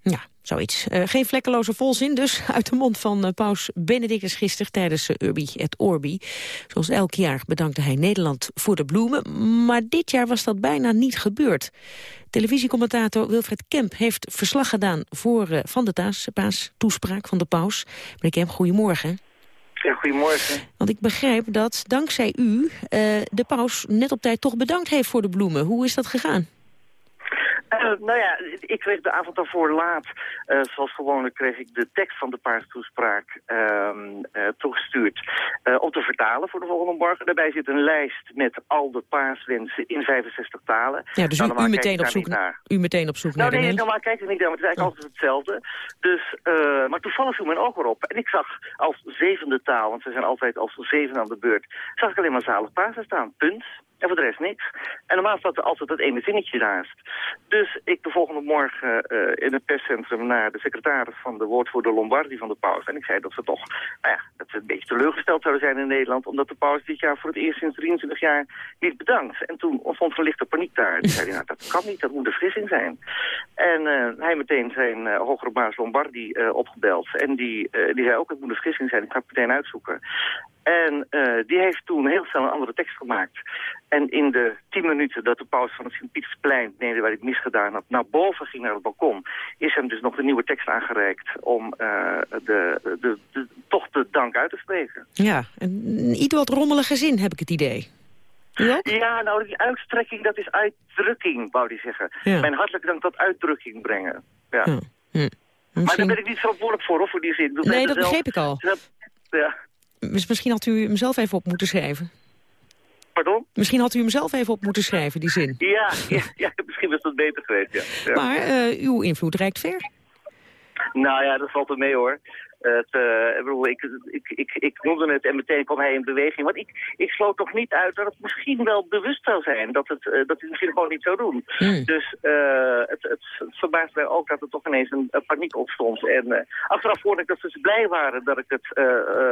Ja, zoiets. Uh, geen vlekkeloze volzin dus uit de mond van uh, paus Benedictus gisteren tijdens uh, Urbi et Orbi. Zoals elk jaar bedankte hij Nederland voor de bloemen, maar dit jaar was dat bijna niet gebeurd. Televisiecommentator Wilfred Kemp heeft verslag gedaan voor, van de taas, paastoespraak van de paus. Meneer Kemp, goedemorgen. Ja, goedemorgen. Want ik begrijp dat dankzij u de paus net op tijd toch bedankt heeft voor de bloemen. Hoe is dat gegaan? Uh, nou ja, ik kreeg de avond daarvoor laat, uh, zoals gewoonlijk, kreeg ik de tekst van de paastoespraak uh, toegestuurd om te vertalen voor de volgende morgen. Daarbij zit een lijst met al de paaswensen in 65 talen. Ja, dus nou, u, u, meteen op zoek, naar. u meteen op zoek nou, naar nee, normaal kijk ik niet naar, maar het is eigenlijk oh. altijd hetzelfde. Dus, maar toevallig viel mijn oog erop. En ik zag als zevende taal, want ze zijn altijd als zeven aan de beurt, zag ik alleen maar zalig Pasen staan. Punt. En voor de rest niks. En normaal staat er altijd het ene zinnetje naast. Dus ik de volgende morgen uh, in het perscentrum naar de secretaris van de woordvoerder Lombardi van de paus. En ik zei dat ze toch, nou ja, dat een beetje teleurgesteld zouden zijn in Nederland. Omdat de paus dit jaar voor het eerst sinds 23 jaar niet bedankt. En toen ontstond lichte paniek daar. Die zei, nou dat kan niet, dat moet een vergissing zijn. En uh, hij meteen zijn uh, hogere baas Lombardi opgebeld. En die, die zei ook, het moet een vergissing zijn, ik ga het meteen uitzoeken. En die heeft toen heel snel een andere tekst gemaakt. En in de tien minuten dat de paus van het Sint-Pietersplein, nee, waar hij het misgedaan had, naar boven ging naar het balkon, is hem dus nog de nieuwe tekst aangereikt om uh, de, de, de, toch de dank uit te spreken. Ja, een iets wat rommelige zin heb ik het idee. Ja? ja, nou die uitstrekking, dat is uitdrukking, wou hij zeggen. Ja. Mijn hartelijke dank tot uitdrukking brengen. Ja. ja. Hm. Misschien... Maar daar ben ik niet verantwoordelijk voor, of voor die zin. nee, dat begreep ik al. ja. Dus misschien had u hem zelf even op moeten schrijven. Pardon? Misschien had u hem zelf even op moeten schrijven, die zin. Ja, ja, ja misschien was dat beter geweest, ja. ja. Maar uh, uw invloed reikt ver. Nou ja, dat valt er mee hoor. Het, uh, ik, bedoel, ik, ik, ik, ik noemde het en meteen kwam hij in beweging. Want ik, ik sloot toch niet uit dat het misschien wel bewust zou zijn. Dat, het, uh, dat hij het misschien gewoon niet zou doen. Hmm. Dus uh, het, het, verbaast mij ook dat er toch ineens een, een paniek opstond. En achteraf vond ik dat ze blij waren dat ik het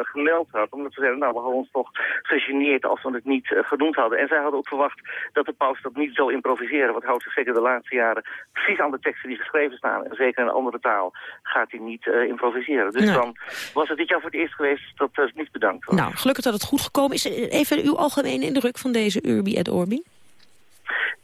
gemeld had. Omdat ze zeiden, nou we hadden ons toch gegeneerd als we het niet genoemd hadden. En zij hadden ook verwacht dat de paus dat niet zou improviseren. Want houdt zich zeker de laatste jaren precies aan de teksten die geschreven staan. En zeker in een andere taal gaat hij niet improviseren. Dus. Dan was het dit jaar voor het eerst geweest dat uh, niet bedankt was. Nou, gelukkig dat het goed gekomen is. Even uw algemene indruk van deze Urbi et Orbi.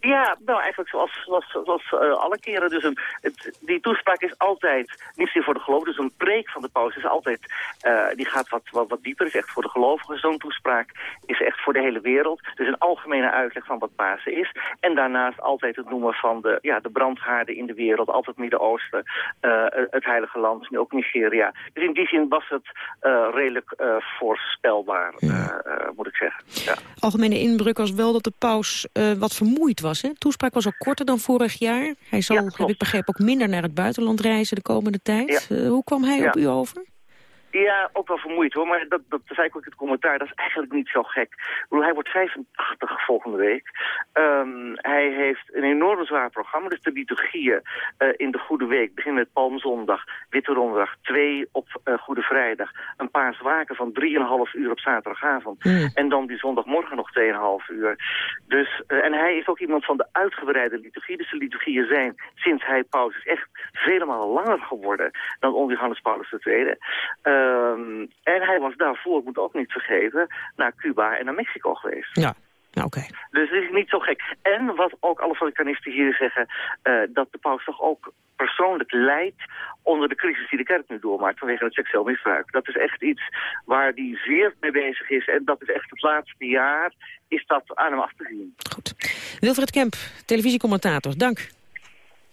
Ja, nou eigenlijk zoals, zoals, zoals uh, alle keren. Dus een, het, die toespraak is altijd niet zozeer voor de gelovigen. Dus een preek van de paus is altijd, uh, die gaat wat, wat, wat dieper, is echt voor de gelovigen. Zo'n toespraak is echt voor de hele wereld. Dus een algemene uitleg van wat Pasen is. En daarnaast altijd het noemen van de, ja, de brandhaarden in de wereld. Altijd Midden-Oosten, uh, het Heilige Land, nu ook Nigeria. Dus in die zin was het redelijk voorspelbaar, ja. moet ik zeggen. Ja. Algemene indruk was wel dat de paus wat vermoeid was. Hè? De toespraak was al korter dan vorig jaar. Hij zal, ja, heb ik begrepen, ook minder naar het buitenland reizen de komende tijd. Ja. Uh, hoe kwam hij ja. op u over? Ja, ook wel vermoeid hoor, maar dat, dat zei ik ook in het commentaar. Dat is eigenlijk niet zo gek. Ik bedoel, hij wordt 85 volgende week. Um, hij heeft een enorm zwaar programma. Dus de liturgieën uh, in de Goede Week beginnen met Palmzondag, Witte Donderdag, twee op uh, Goede Vrijdag. Een paar zwaken van 3,5 uur op zaterdagavond. Mm. En dan die zondagmorgen nog 2,5 uur. Dus, uh, en hij is ook iemand van de uitgebreide liturgie. Dus de liturgieën zijn sinds hij paus is echt vele malen langer geworden dan onder Johannes Paulus II. Um, en hij was daarvoor, moet ook niet vergeten, naar Cuba en naar Mexico geweest. Ja. Oké. Okay. Dus het is niet zo gek. En wat ook alle Vaticanisten hier zeggen, uh, dat de paus toch ook persoonlijk leidt onder de crisis die de kerk nu doormaakt vanwege het seksueel misbruik. Dat is echt iets waar hij zeer mee bezig is. En dat is echt het laatste jaar is dat aan hem af te zien. Goed. Wilfred Kemp, televisiecommentator, dank.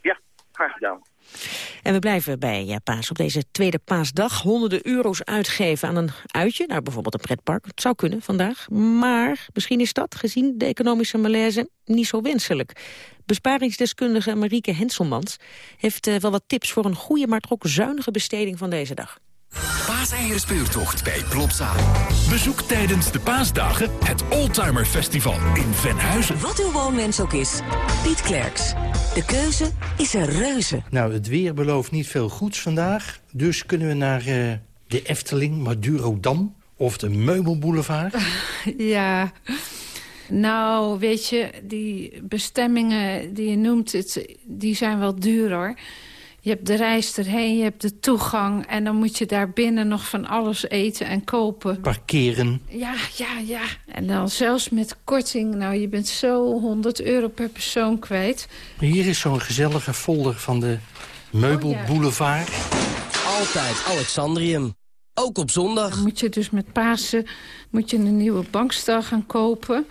Ja, graag gedaan. En we blijven bij ja, Paas op deze tweede paasdag. Honderden euro's uitgeven aan een uitje, nou bijvoorbeeld een pretpark. Het zou kunnen vandaag, maar misschien is dat, gezien de economische malaise, niet zo wenselijk. Besparingsdeskundige Marieke Henselmans heeft uh, wel wat tips voor een goede, maar toch ook zuinige besteding van deze dag. Paaseierspeurtocht bij Plopsa. Bezoek tijdens de paasdagen het Oldtimer Festival in Venhuizen. Wat uw woonwens ook is, Piet Klerks. De keuze is er reuze. Nou, het weer belooft niet veel goeds vandaag. Dus kunnen we naar uh, de Efteling, Madurodam of de Meubelboulevard. Ja... Nou, weet je, die bestemmingen die je noemt, het, die zijn wel duur hoor. Je hebt de reis erheen, je hebt de toegang... en dan moet je daar binnen nog van alles eten en kopen. Parkeren. Ja, ja, ja. En dan zelfs met korting. Nou, je bent zo 100 euro per persoon kwijt. Hier is zo'n gezellige folder van de Meubelboulevard. Oh, ja. Altijd Alexandrium. Ook op zondag. Dan moet je dus met Pasen moet je een nieuwe bankstel gaan kopen.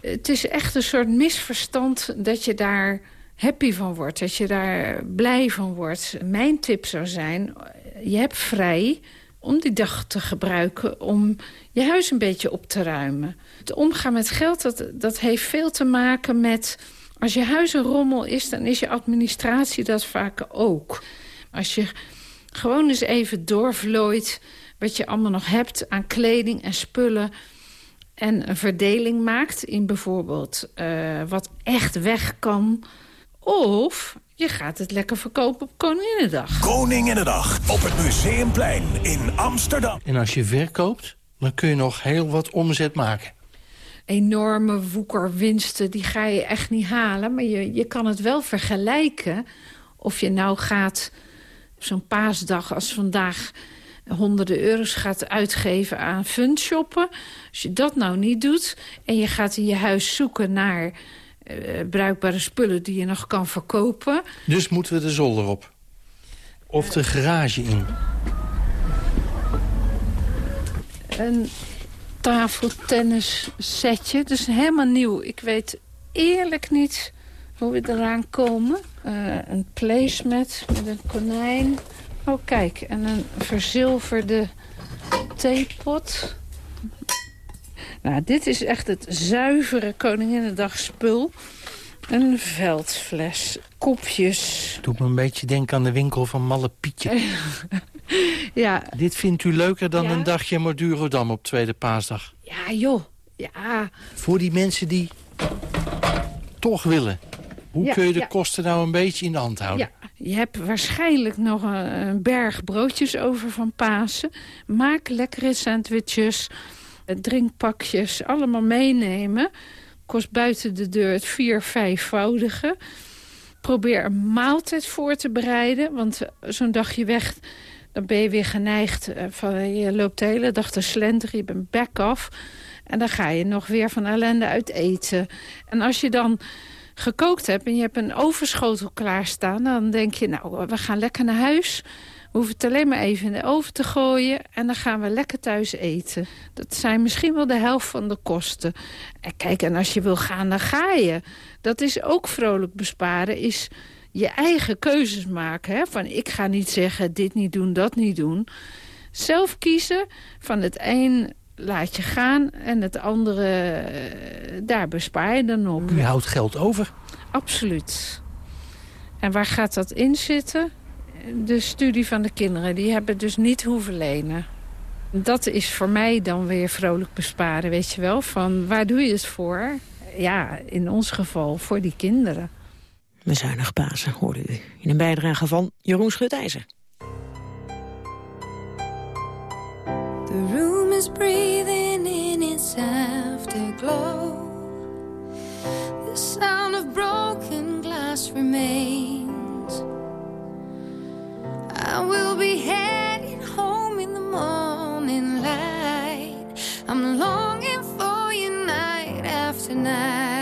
Het is echt een soort misverstand dat je daar happy van wordt. Dat je daar blij van wordt. Mijn tip zou zijn, je hebt vrij om die dag te gebruiken... om je huis een beetje op te ruimen. Het omgaan met geld, dat, dat heeft veel te maken met... als je huis een rommel is, dan is je administratie dat vaak ook. Als je gewoon eens even doorvlooit wat je allemaal nog hebt aan kleding en spullen... en een verdeling maakt in bijvoorbeeld uh, wat echt weg kan... of je gaat het lekker verkopen op Koninginnedag. Koninginnedag op het Museumplein in Amsterdam. En als je verkoopt, dan kun je nog heel wat omzet maken. Enorme woekerwinsten, die ga je echt niet halen. Maar je, je kan het wel vergelijken of je nou gaat zo'n paasdag als vandaag honderden euro's gaat uitgeven aan fundshoppen. Als je dat nou niet doet en je gaat in je huis zoeken naar uh, bruikbare spullen die je nog kan verkopen. Dus moeten we de zolder op. Of de garage in. Een tafeltennis setje, dus helemaal nieuw. Ik weet eerlijk niet hoe we eraan komen. Uh, een placemat met een konijn. Oh, kijk, en een verzilverde theepot. Nou, dit is echt het zuivere Koninginnedag spul. Een veldfles, kopjes. Doet me een beetje denken aan de winkel van Malle Pietje. ja. Dit vindt u leuker dan Ja. een dagje Madurodam op tweede paasdag? Ja, joh. Ja. Voor die mensen die toch willen. Hoe Ja, kun je de ja. kosten nou een beetje in de hand houden? Ja, je hebt waarschijnlijk nog een, een berg broodjes over van Pasen. Maak lekkere sandwiches, drinkpakjes, allemaal meenemen. Kost buiten de deur het vier, vijfvoudige. Probeer een maaltijd voor te bereiden, want eh, zo'n dagje weg... dan ben je weer geneigd, eh, van, je loopt de hele dag te slenteren, je bent back af... En dan ga je nog weer van ellende uit eten. En als je dan gekookt hebt en je hebt een ovenschotel klaarstaan... dan denk je, nou, we gaan lekker naar huis. We hoeven het alleen maar even in de oven te gooien... en dan gaan we lekker thuis eten. Dat zijn misschien wel de helft van de kosten. En kijk, en als je wil gaan, dan ga je. Dat is ook vrolijk besparen, is je eigen keuzes maken. Hè? Van, ik ga niet zeggen, dit niet doen, dat niet doen. Zelf kiezen van het een laat je gaan en het andere, eh, daar bespaar je dan op. U houdt geld over. Absoluut. En waar gaat dat in zitten? De studie van de kinderen. Die hebben dus niet hoeven lenen. Dat is voor mij dan weer vrolijk besparen, weet je wel. Van waar doe je het voor? Ja, in ons geval voor die kinderen. Bezuinig Pasen, hoorde u. In een bijdrage van Jeroen Schutijzer. The room is breathing in its afterglow. The sound of broken glass remains. I will be heading home in the morning light. I'm longing for you night after night.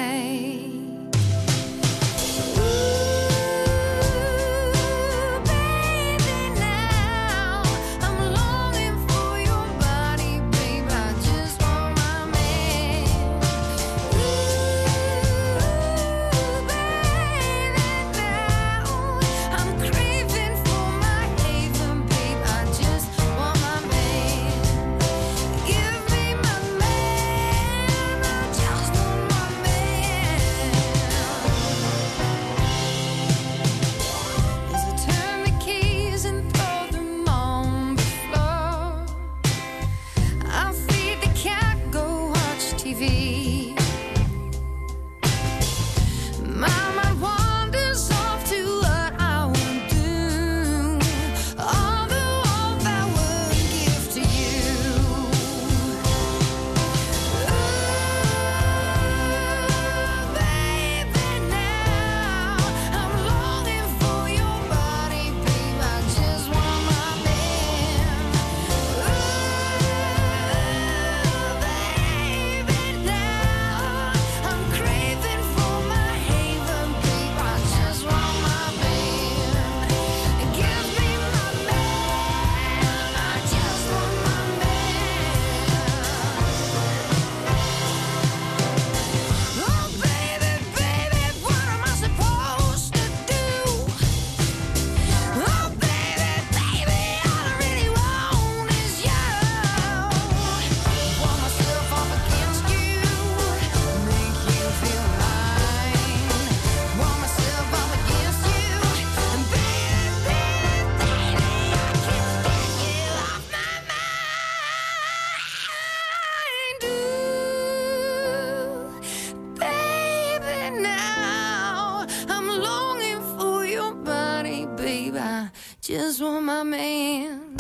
Just want my man.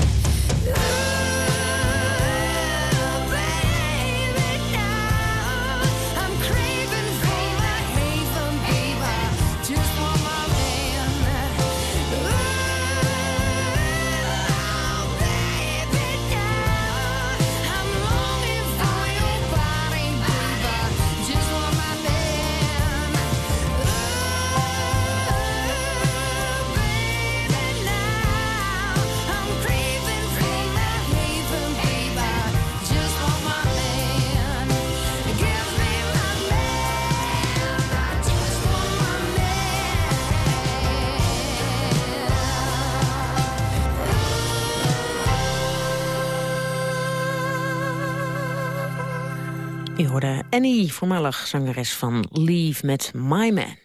Hoorde Annie, voormalig zangeres van Leave met My Man.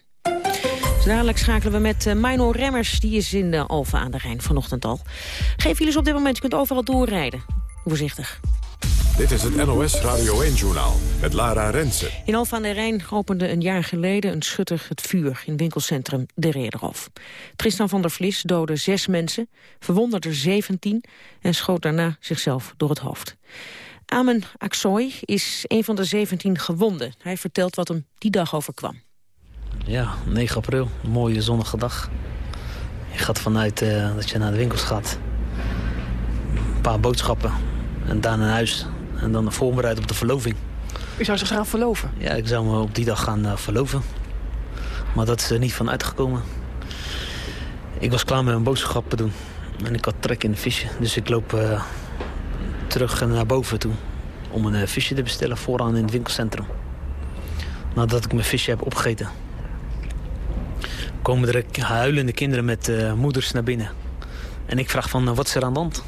Dadelijk schakelen we met uh, Mino Remmers. Die is in de Alphen aan de Rijn vanochtend al. Geen files op dit moment, je kunt overal doorrijden. Voorzichtig. Dit is het NOS Radio 1-journaal met Lara Rensen. In Alphen aan de Rijn opende een jaar geleden een schutter het vuur... in winkelcentrum De Rederhof. Tristan van der Vlis doodde zes mensen, verwonderde 17... en schoot daarna zichzelf door het hoofd. Amen Aksoy is een van de 17 gewonden. Hij vertelt wat hem die dag overkwam. Ja, 9 april, een mooie zonnige dag. Je gaat vanuit uh, dat je naar de winkels gaat. Een paar boodschappen en daarna naar huis. En dan voorbereid op de verloving. U zou zich gaan verloven? Ja, ik zou me op die dag gaan uh, verloven. Maar dat is er niet van uitgekomen. Ik was klaar met mijn boodschappen doen. En ik had trek in de visje. Dus ik loop uh, terug naar boven toe. Om een uh, visje te bestellen vooraan in het winkelcentrum. Nadat ik mijn visje heb opgegeten. Komen er huilende kinderen met uh, moeders naar binnen. En ik vraag van, wat is er aan de hand?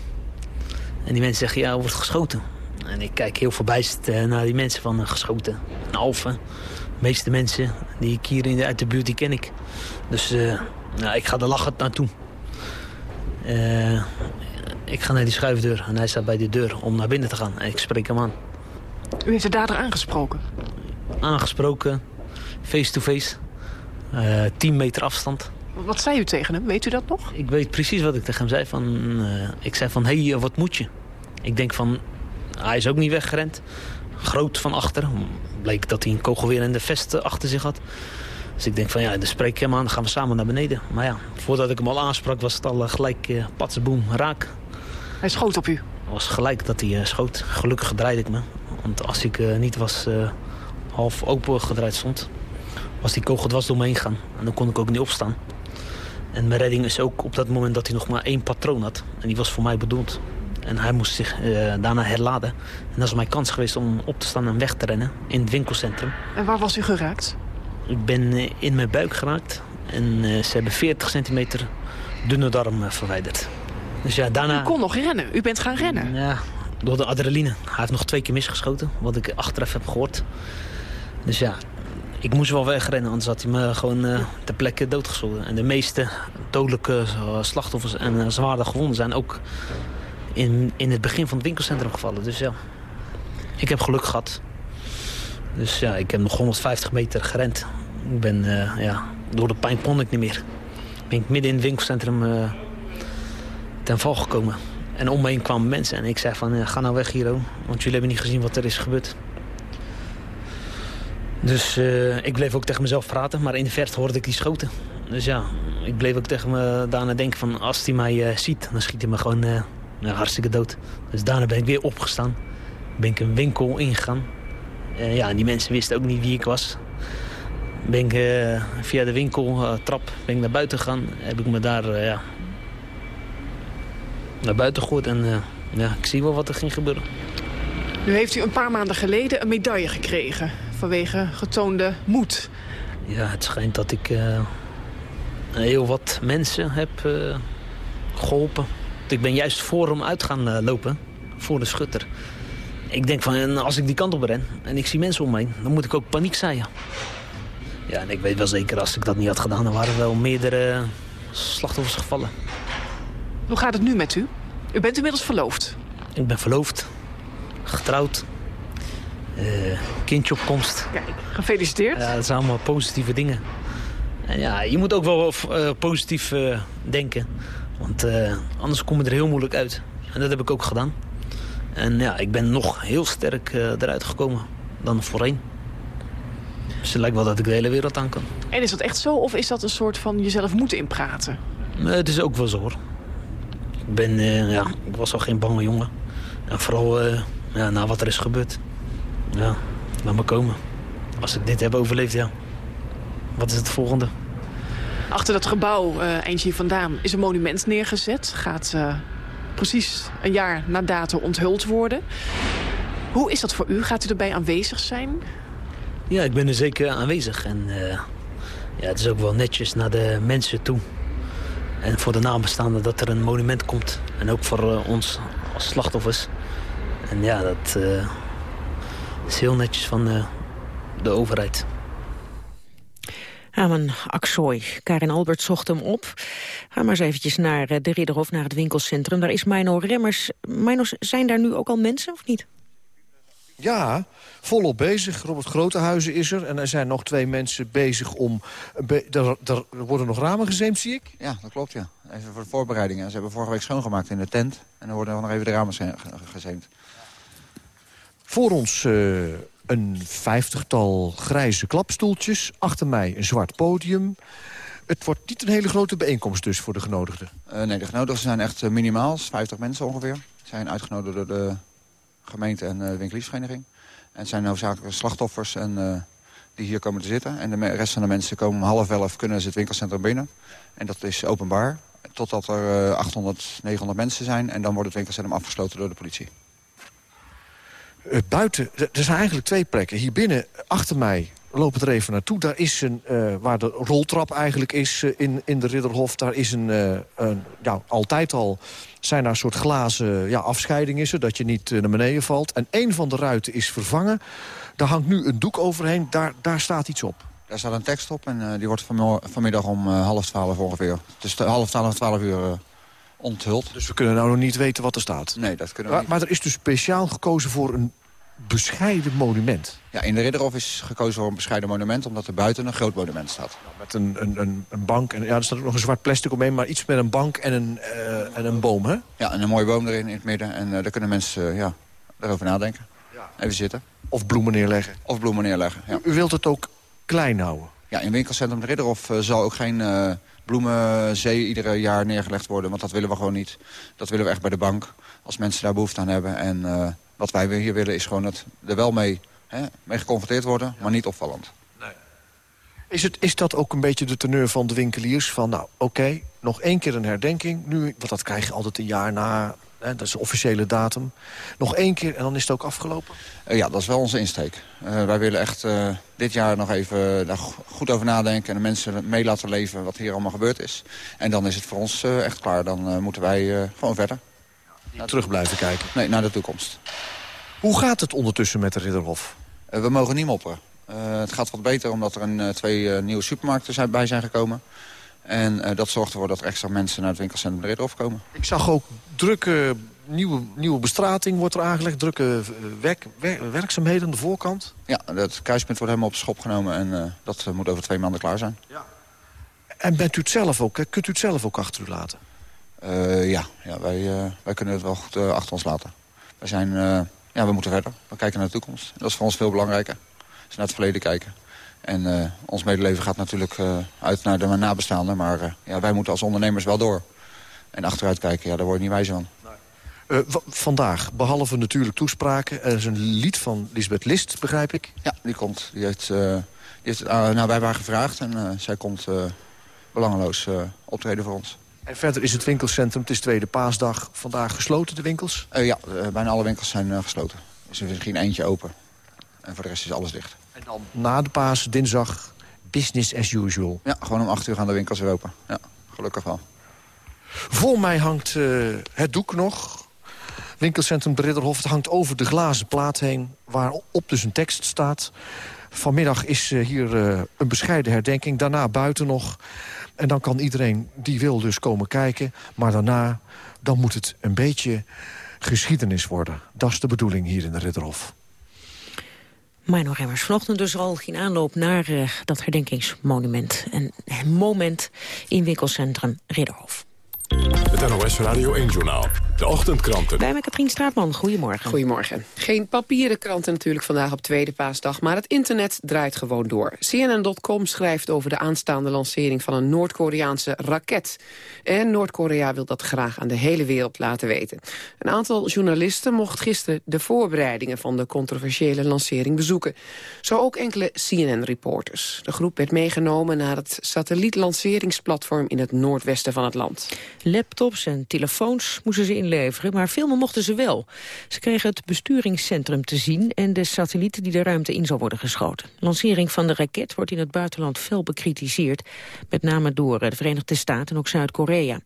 En die mensen zeggen, ja, er wordt geschoten. En ik kijk heel verbijst uh, naar die mensen van geschoten. Een Alphen. De meeste mensen die ik hier in de, uit de buurt, die ken ik. Dus nou, ik ga er lachend naartoe. Ik ga naar die schuifdeur en hij staat bij de deur om naar binnen te gaan. En ik spreek hem aan. U heeft de dader aangesproken? Aangesproken, face-to-face. 10 meter afstand. Wat zei u tegen hem? Weet u dat nog? Ik weet precies wat ik tegen hem zei. Van, uh, ik zei van, hé, hey, wat moet je? Ik denk van, hij is ook niet weggerend. Groot van achter. Bleek dat hij een kogelweer in de vest achter zich had. Dus ik denk van, ja, dan spreek ik hem aan. Dan gaan we samen naar beneden. Maar ja, voordat ik hem al aansprak, was het al gelijk uh, patseboom, raak. Hij schoot op u? Het was gelijk dat hij schoot. Gelukkig draaide ik me. Want als ik niet was half open gedraaid stond was die kogel dwars door me heen gaan. En dan kon ik ook niet opstaan. En mijn redding is ook op dat moment dat hij nog maar één patroon had. En die was voor mij bedoeld. En hij moest zich uh, daarna herladen. En dat is mijn kans geweest om op te staan en weg te rennen in het winkelcentrum. En waar was u geraakt? Ik ben in mijn buik geraakt. En uh, ze hebben 40 centimeter dunne darm verwijderd. Dus ja, daarna... U kon nog rennen? U bent gaan rennen? Ja, door de adrenaline. Hij heeft nog twee keer misgeschoten, wat ik achteraf heb gehoord. Dus ja, ik moest wel wegrennen, anders had hij me gewoon uh, ter plekke doodgeschoten. En de meeste dodelijke uh, slachtoffers en uh, zwaarder gewonden zijn ook in, in het begin van het winkelcentrum gevallen. Dus ja, ik heb geluk gehad. Dus ja, ik heb nog 150 meter gerend. Ik ben, ja, door de pijn kon ik niet meer. Ben ik midden in het winkelcentrum ten val gekomen. En om me heen kwamen mensen en ik zei van, ga nou weg hier, want jullie hebben niet gezien wat er is gebeurd. Dus uh, ik bleef ook tegen mezelf praten, maar in de verte hoorde ik die schoten. Dus ja, ik bleef ook tegen me daarna denken van als hij mij uh, ziet, dan schiet hij me gewoon uh, hartstikke dood. Dus daarna ben ik weer opgestaan, ben ik een winkel ingegaan. ja, die mensen wisten ook niet wie ik was. Ben ik via de winkeltrap ben ik naar buiten gegaan, heb ik me daar ja, naar buiten gegooid en ja, ik zie wel wat er ging gebeuren. Nu heeft u een paar maanden geleden een medaille gekregen vanwege getoonde moed. Ja, het schijnt dat ik uh, heel wat mensen heb uh, geholpen. Ik ben juist voor hem uit gaan uh, lopen, voor de schutter. Ik denk van, als ik die kant op ren en ik zie mensen om me heen, dan moet ik ook paniek zaaien. Ja, en ik weet wel zeker, als ik dat niet had gedaan, dan waren er wel meerdere slachtoffers gevallen. Hoe gaat het nu met u? U bent inmiddels verloofd. Ik ben verloofd, getrouwd, uh, kindje op komst. Kijk, gefeliciteerd. Ja, dat zijn allemaal positieve dingen. En ja, je moet ook wel uh, positief uh, denken. Want anders kom je er heel moeilijk uit. En dat heb ik ook gedaan. En ja, ik ben nog heel sterk eruit gekomen dan voorheen. Dus het lijkt wel dat ik de hele wereld aan kan. En is dat echt zo? Of is dat een soort van jezelf moeten inpraten? het is ook wel zo hoor. Ik ben, ja, ik was al geen bange jongen. En vooral ja, na wat er is gebeurd. Ja, laat maar komen. Als ik dit heb overleefd, ja. Wat is het volgende? Achter dat gebouw, uh, eentje hier vandaan, is een monument neergezet. Gaat uh, precies een jaar na dato onthuld worden. Hoe is dat voor u? Gaat u erbij aanwezig zijn? Ja, ik ben er zeker aanwezig. En uh, ja, het is ook wel netjes naar de mensen toe. En voor de nabestaanden dat er een monument komt. En ook voor ons als slachtoffers. En ja, dat Dat is heel netjes van de, de overheid. Haman Aksoy. Karin Albert zocht hem op. Ga maar eens eventjes naar eh, de Ridderhof, naar het winkelcentrum. Daar is Mino Remmers. Mino, zijn daar nu ook al mensen of niet? Ja, volop bezig. Robert Grotehuizen is er. En er zijn nog twee mensen bezig om... be- er, er worden nog ramen gezeemd, zie ik. Ja, dat klopt, ja. Even voor de voorbereidingen. Ze hebben vorige week schoongemaakt in de tent. En dan worden nog even de ramen ge- gezeemd. Voor ons eh, een vijftigtal grijze klapstoeltjes. Achter mij een zwart podium. Het wordt niet een hele grote bijeenkomst dus voor de genodigden. Eh, nee, de genodigden zijn echt eh, minimaal. 50 mensen ongeveer. Zijn uitgenodigd door de gemeente en eh, de winkeliersvereniging. En het zijn hoofdzakelijk slachtoffers en, eh, die hier komen te zitten. En de rest van de mensen komen om half elf kunnen ze het winkelcentrum binnen. En dat is openbaar. Totdat er eh, 800, 900 mensen zijn. En dan wordt het winkelcentrum afgesloten door de politie. Eh, buiten, er zijn eigenlijk twee plekken. Hier binnen, achter mij, lopen er even naartoe. Daar is een, eh, waar de roltrap eigenlijk is eh, in, in de Ridderhof. Daar is een, eh, een ja, altijd al zijn daar een soort glazen ja, afscheiding is er, dat je niet naar beneden valt. En een van de ruiten is vervangen. Daar hangt nu een doek overheen, daar, daar staat iets op. Daar staat een tekst op en die wordt vanmiddag om half twaalf ongeveer. Dus de half twaalf twaalf uur onthuld. Dus we kunnen nou nog niet weten wat er staat. Nee, dat kunnen we Maar, niet. maar er is dus speciaal gekozen voor een bescheiden monument. Ja, in de Ridderhof is gekozen voor een bescheiden monument... omdat er buiten een groot monument staat. Met een, een, een, een bank, en ja, er staat ook nog een zwart plastic omheen... maar iets met een bank en een, eh, en een boom, hè? Ja, en een mooie boom erin in het midden. En eh, daar kunnen mensen eh, ja, erover nadenken. Even zitten. Of bloemen neerleggen. Of bloemen neerleggen, ja. U wilt het ook klein houden? Ja, in winkelcentrum de Ridderhof zal ook geen bloemenzee iedere jaar neergelegd worden. Want dat willen we gewoon niet. Dat willen we echt bij de bank. Als mensen daar behoefte aan hebben. En wat wij hier willen is gewoon dat er wel mee, hè, mee geconfronteerd worden. Maar niet opvallend. Is, het, is dat ook een beetje de teneur van de winkeliers? Van nou, oké, nog één keer een herdenking. Nu, want dat krijg je altijd een jaar na. Hè, dat is de officiële datum. Nog één keer en dan is het ook afgelopen? Eh, ja, dat is wel onze insteek. Eh, wij willen echt eh, dit jaar nog even daar goed over nadenken... en de mensen mee laten leven wat hier allemaal gebeurd is. En dan is het voor ons eh, echt klaar. Dan eh, moeten wij eh, gewoon verder. Niet terug blijven kijken? Nee, naar de toekomst. Hoe gaat het ondertussen met de Ridderhof? Eh, we mogen niet mopperen. Eh, het gaat wat beter omdat er een, eh, twee nieuwe supermarkten zijn, bij zijn gekomen. En dat zorgt ervoor dat er extra mensen naar het winkelcentrum de Ridderhof komen. Ik zag ook drukke nieuwe, nieuwe bestrating wordt er aangelegd. Drukke werk, wer- werkzaamheden aan de voorkant. Ja, het kruispunt wordt helemaal op de schop genomen en dat moet over twee maanden klaar zijn. En bent u het zelf ook, hè? kunt u het zelf ook achter u laten? Eh, ja, ja wij, eh, wij kunnen het wel goed eh, achter ons laten. We, zijn, ja, we moeten verder. We kijken naar de toekomst. Dat is voor ons veel belangrijker. Dus naar het verleden kijken. En ons medeleven gaat natuurlijk uit naar de nabestaanden. Maar ja, wij moeten als ondernemers wel door. En achteruit kijken, ja, daar word je niet wijs van. Vandaag, behalve natuurlijk toespraken... er is een lied van Lisbeth List, begrijp ik. Ja, die komt. Die heeft, die heeft nou, wij waren gevraagd en zij komt belangeloos optreden voor ons. En verder is het winkelcentrum, het is tweede paasdag, vandaag gesloten, de winkels? Uh, ja, bijna alle winkels zijn gesloten. Dus er is misschien eentje open. En voor de rest is alles dicht. En dan na de paas, dinsdag, business as usual? Ja, gewoon om acht uur gaan de winkels weer open. Ja, gelukkig wel. Voor mij hangt het doek nog. Winkelcentrum de Ridderhof, het hangt over de glazen plaat heen... waarop dus een tekst staat. Vanmiddag is hier een bescheiden herdenking, daarna buiten nog... En dan kan iedereen die wil dus komen kijken. Maar daarna, dan moet het een beetje geschiedenis worden. Dat is de bedoeling hier in de Ridderhof. Mino Remmers, vanochtend dus al in aanloop naar uh, dat herdenkingsmonument. En moment in winkelcentrum Ridderhof. Het NOS Radio 1-journaal. De ochtendkranten. Bij mij Katrien Straatman, goedemorgen. Goedemorgen. Geen papieren kranten natuurlijk vandaag op tweede paasdag... maar het internet draait gewoon door. CNN.com schrijft over de aanstaande lancering van een Noord-Koreaanse raket. En Noord-Korea wil dat graag aan de hele wereld laten weten. Een aantal journalisten mocht gisteren de voorbereidingen... van de controversiële lancering bezoeken. Zo ook enkele CNN-reporters. De groep werd meegenomen naar het satellietlanceringsplatform... in het noordwesten van het land. Laptops en telefoons moesten ze inleveren maar filmen mochten ze wel. Ze kregen het besturingscentrum te zien en de satelliet die de ruimte in zal worden geschoten. Lancering van de raket wordt in het buitenland fel bekritiseerd, met name door de Verenigde Staten en ook Zuid-Korea.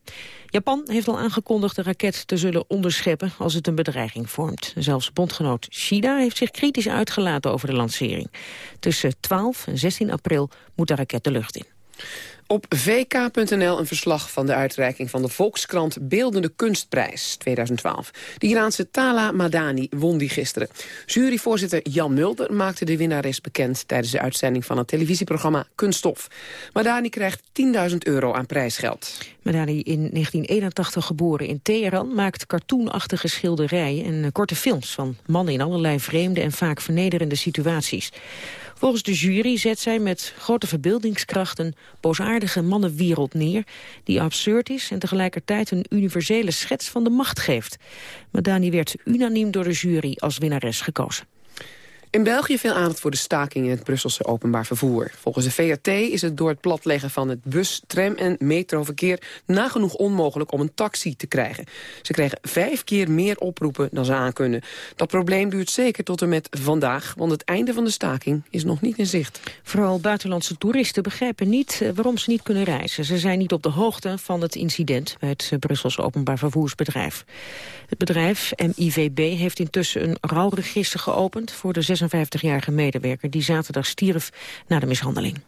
Japan heeft al aangekondigd de raket te zullen onderscheppen als het een bedreiging vormt. Zelfs bondgenoot China heeft zich kritisch uitgelaten over de lancering. Tussen 12 en 16 april moet de raket de lucht in. Op vk.nl een verslag van de uitreiking van de Volkskrant Beeldende Kunstprijs 2012. De Iraanse Tala Madani won die gisteren. Juryvoorzitter Jan Mulder maakte de winnares bekend... tijdens de uitzending van het televisieprogramma Kunststof. Madani krijgt 10.000 euro aan prijsgeld. Madani, in 1981 geboren in Teheran, maakt cartoonachtige schilderijen en eh, korte films van mannen in allerlei vreemde en vaak vernederende situaties. Volgens de jury zet zij met grote verbeeldingskracht een boosaardige mannenwereld neer... die absurd is en tegelijkertijd een universele schets van de macht geeft. Madani werd unaniem door de jury als winnares gekozen. In België veel aandacht voor de staking in het Brusselse openbaar vervoer. Volgens de VRT is het door het platleggen van het bus-, tram- en metroverkeer... nagenoeg onmogelijk om een taxi te krijgen. Ze krijgen vijf keer meer oproepen dan ze aankunnen. Dat probleem duurt zeker tot en met vandaag... want het einde van de staking is nog niet in zicht. Vooral buitenlandse toeristen begrijpen niet eh, waarom ze niet kunnen reizen. Ze zijn niet op de hoogte van het incident bij het eh, Brussels openbaar vervoersbedrijf. Het bedrijf MIVB heeft intussen een rouwregister geopend... voor de 56-jarige medewerker die zaterdag stierf na de mishandeling.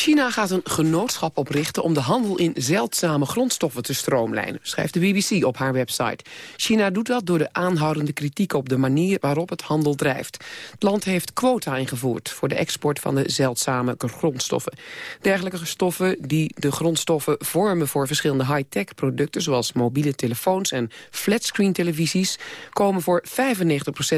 China gaat een genootschap oprichten om de handel in zeldzame grondstoffen te stroomlijnen, schrijft de BBC op haar website. China doet dat door de aanhoudende kritiek op de manier waarop het handel drijft. Het land heeft quota ingevoerd voor de export van de zeldzame grondstoffen. Dergelijke stoffen die de grondstoffen vormen voor verschillende high-tech producten, zoals mobiele telefoons en flatscreen televisies, komen voor 95%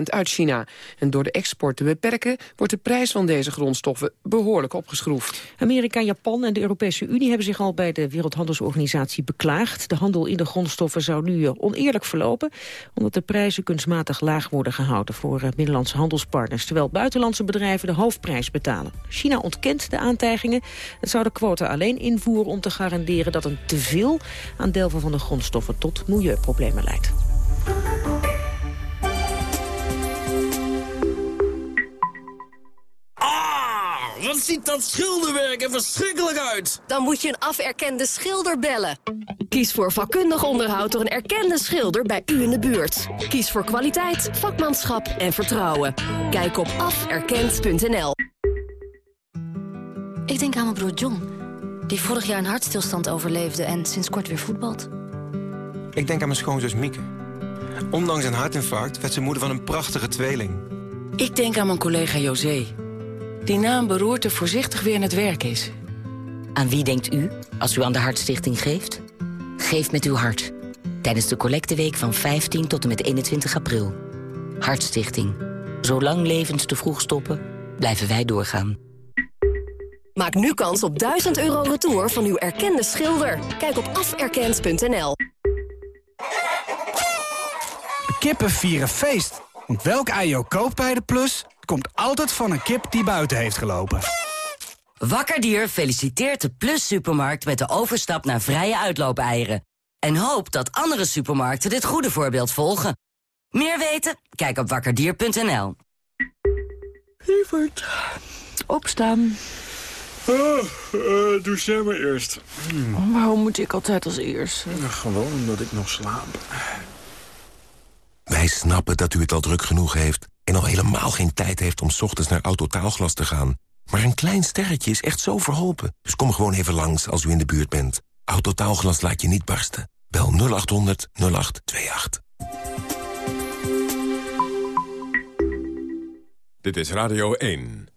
uit China. En door de export te beperken wordt de prijs van deze grondstoffen behoorlijk opgeschroefd. Amerika, Japan en de Europese Unie hebben zich al bij de Wereldhandelsorganisatie beklaagd. De handel in de grondstoffen zou nu eh, oneerlijk verlopen, omdat de prijzen kunstmatig laag worden gehouden voor eh, binnenlandse handelspartners, terwijl buitenlandse bedrijven de hoofdprijs betalen. China ontkent de aantijgingen. Het zou de quota alleen invoeren om te garanderen dat een teveel aan delven van de grondstoffen tot milieuproblemen leidt. Wat ziet dat schilderwerk er verschrikkelijk uit. Dan moet je een aferkende schilder bellen. Kies voor vakkundig onderhoud door een erkende schilder bij u in de buurt. Kies voor kwaliteit, vakmanschap en vertrouwen. Kijk op aferkend.nl. Ik denk aan mijn broer John, die vorig jaar een hartstilstand overleefde en sinds kort weer voetbalt. Ik denk aan mijn schoonzus Mieke. Ondanks een hartinfarct werd ze moeder van een prachtige tweeling. Ik denk aan mijn collega José, die na een beroerte voorzichtig weer in het werk is. Aan wie denkt u als u aan de Hartstichting geeft? Geef met uw hart. Tijdens de collecteweek van 15 tot en met 21 april. Hartstichting. Zolang levens te vroeg stoppen, blijven wij doorgaan. Maak nu kans op 1000 euro retour van uw erkende schilder. Kijk op aferkend.nl. Kippen vieren feest. Want welk ei je ook koopt bij de Plus... komt altijd van een kip die buiten heeft gelopen. Wakkerdier feliciteert de Plus Supermarkt met de overstap naar vrije uitloopeieren. En hoopt dat andere supermarkten dit goede voorbeeld volgen. Meer weten? Kijk op wakkerdier.nl. Lieverd, opstaan. Oh, doe jij maar eerst. Waarom moet ik altijd als eerste? gewoon omdat ik nog slaap. Wij snappen dat u het al druk genoeg heeft... en al helemaal geen tijd heeft om ochtends naar Autotaalglas te gaan. Maar een klein sterretje is echt zo verholpen. Dus kom gewoon even langs als u in de buurt bent. Autotaalglas laat je niet barsten. Bel 0800 0828. Dit is Radio 1.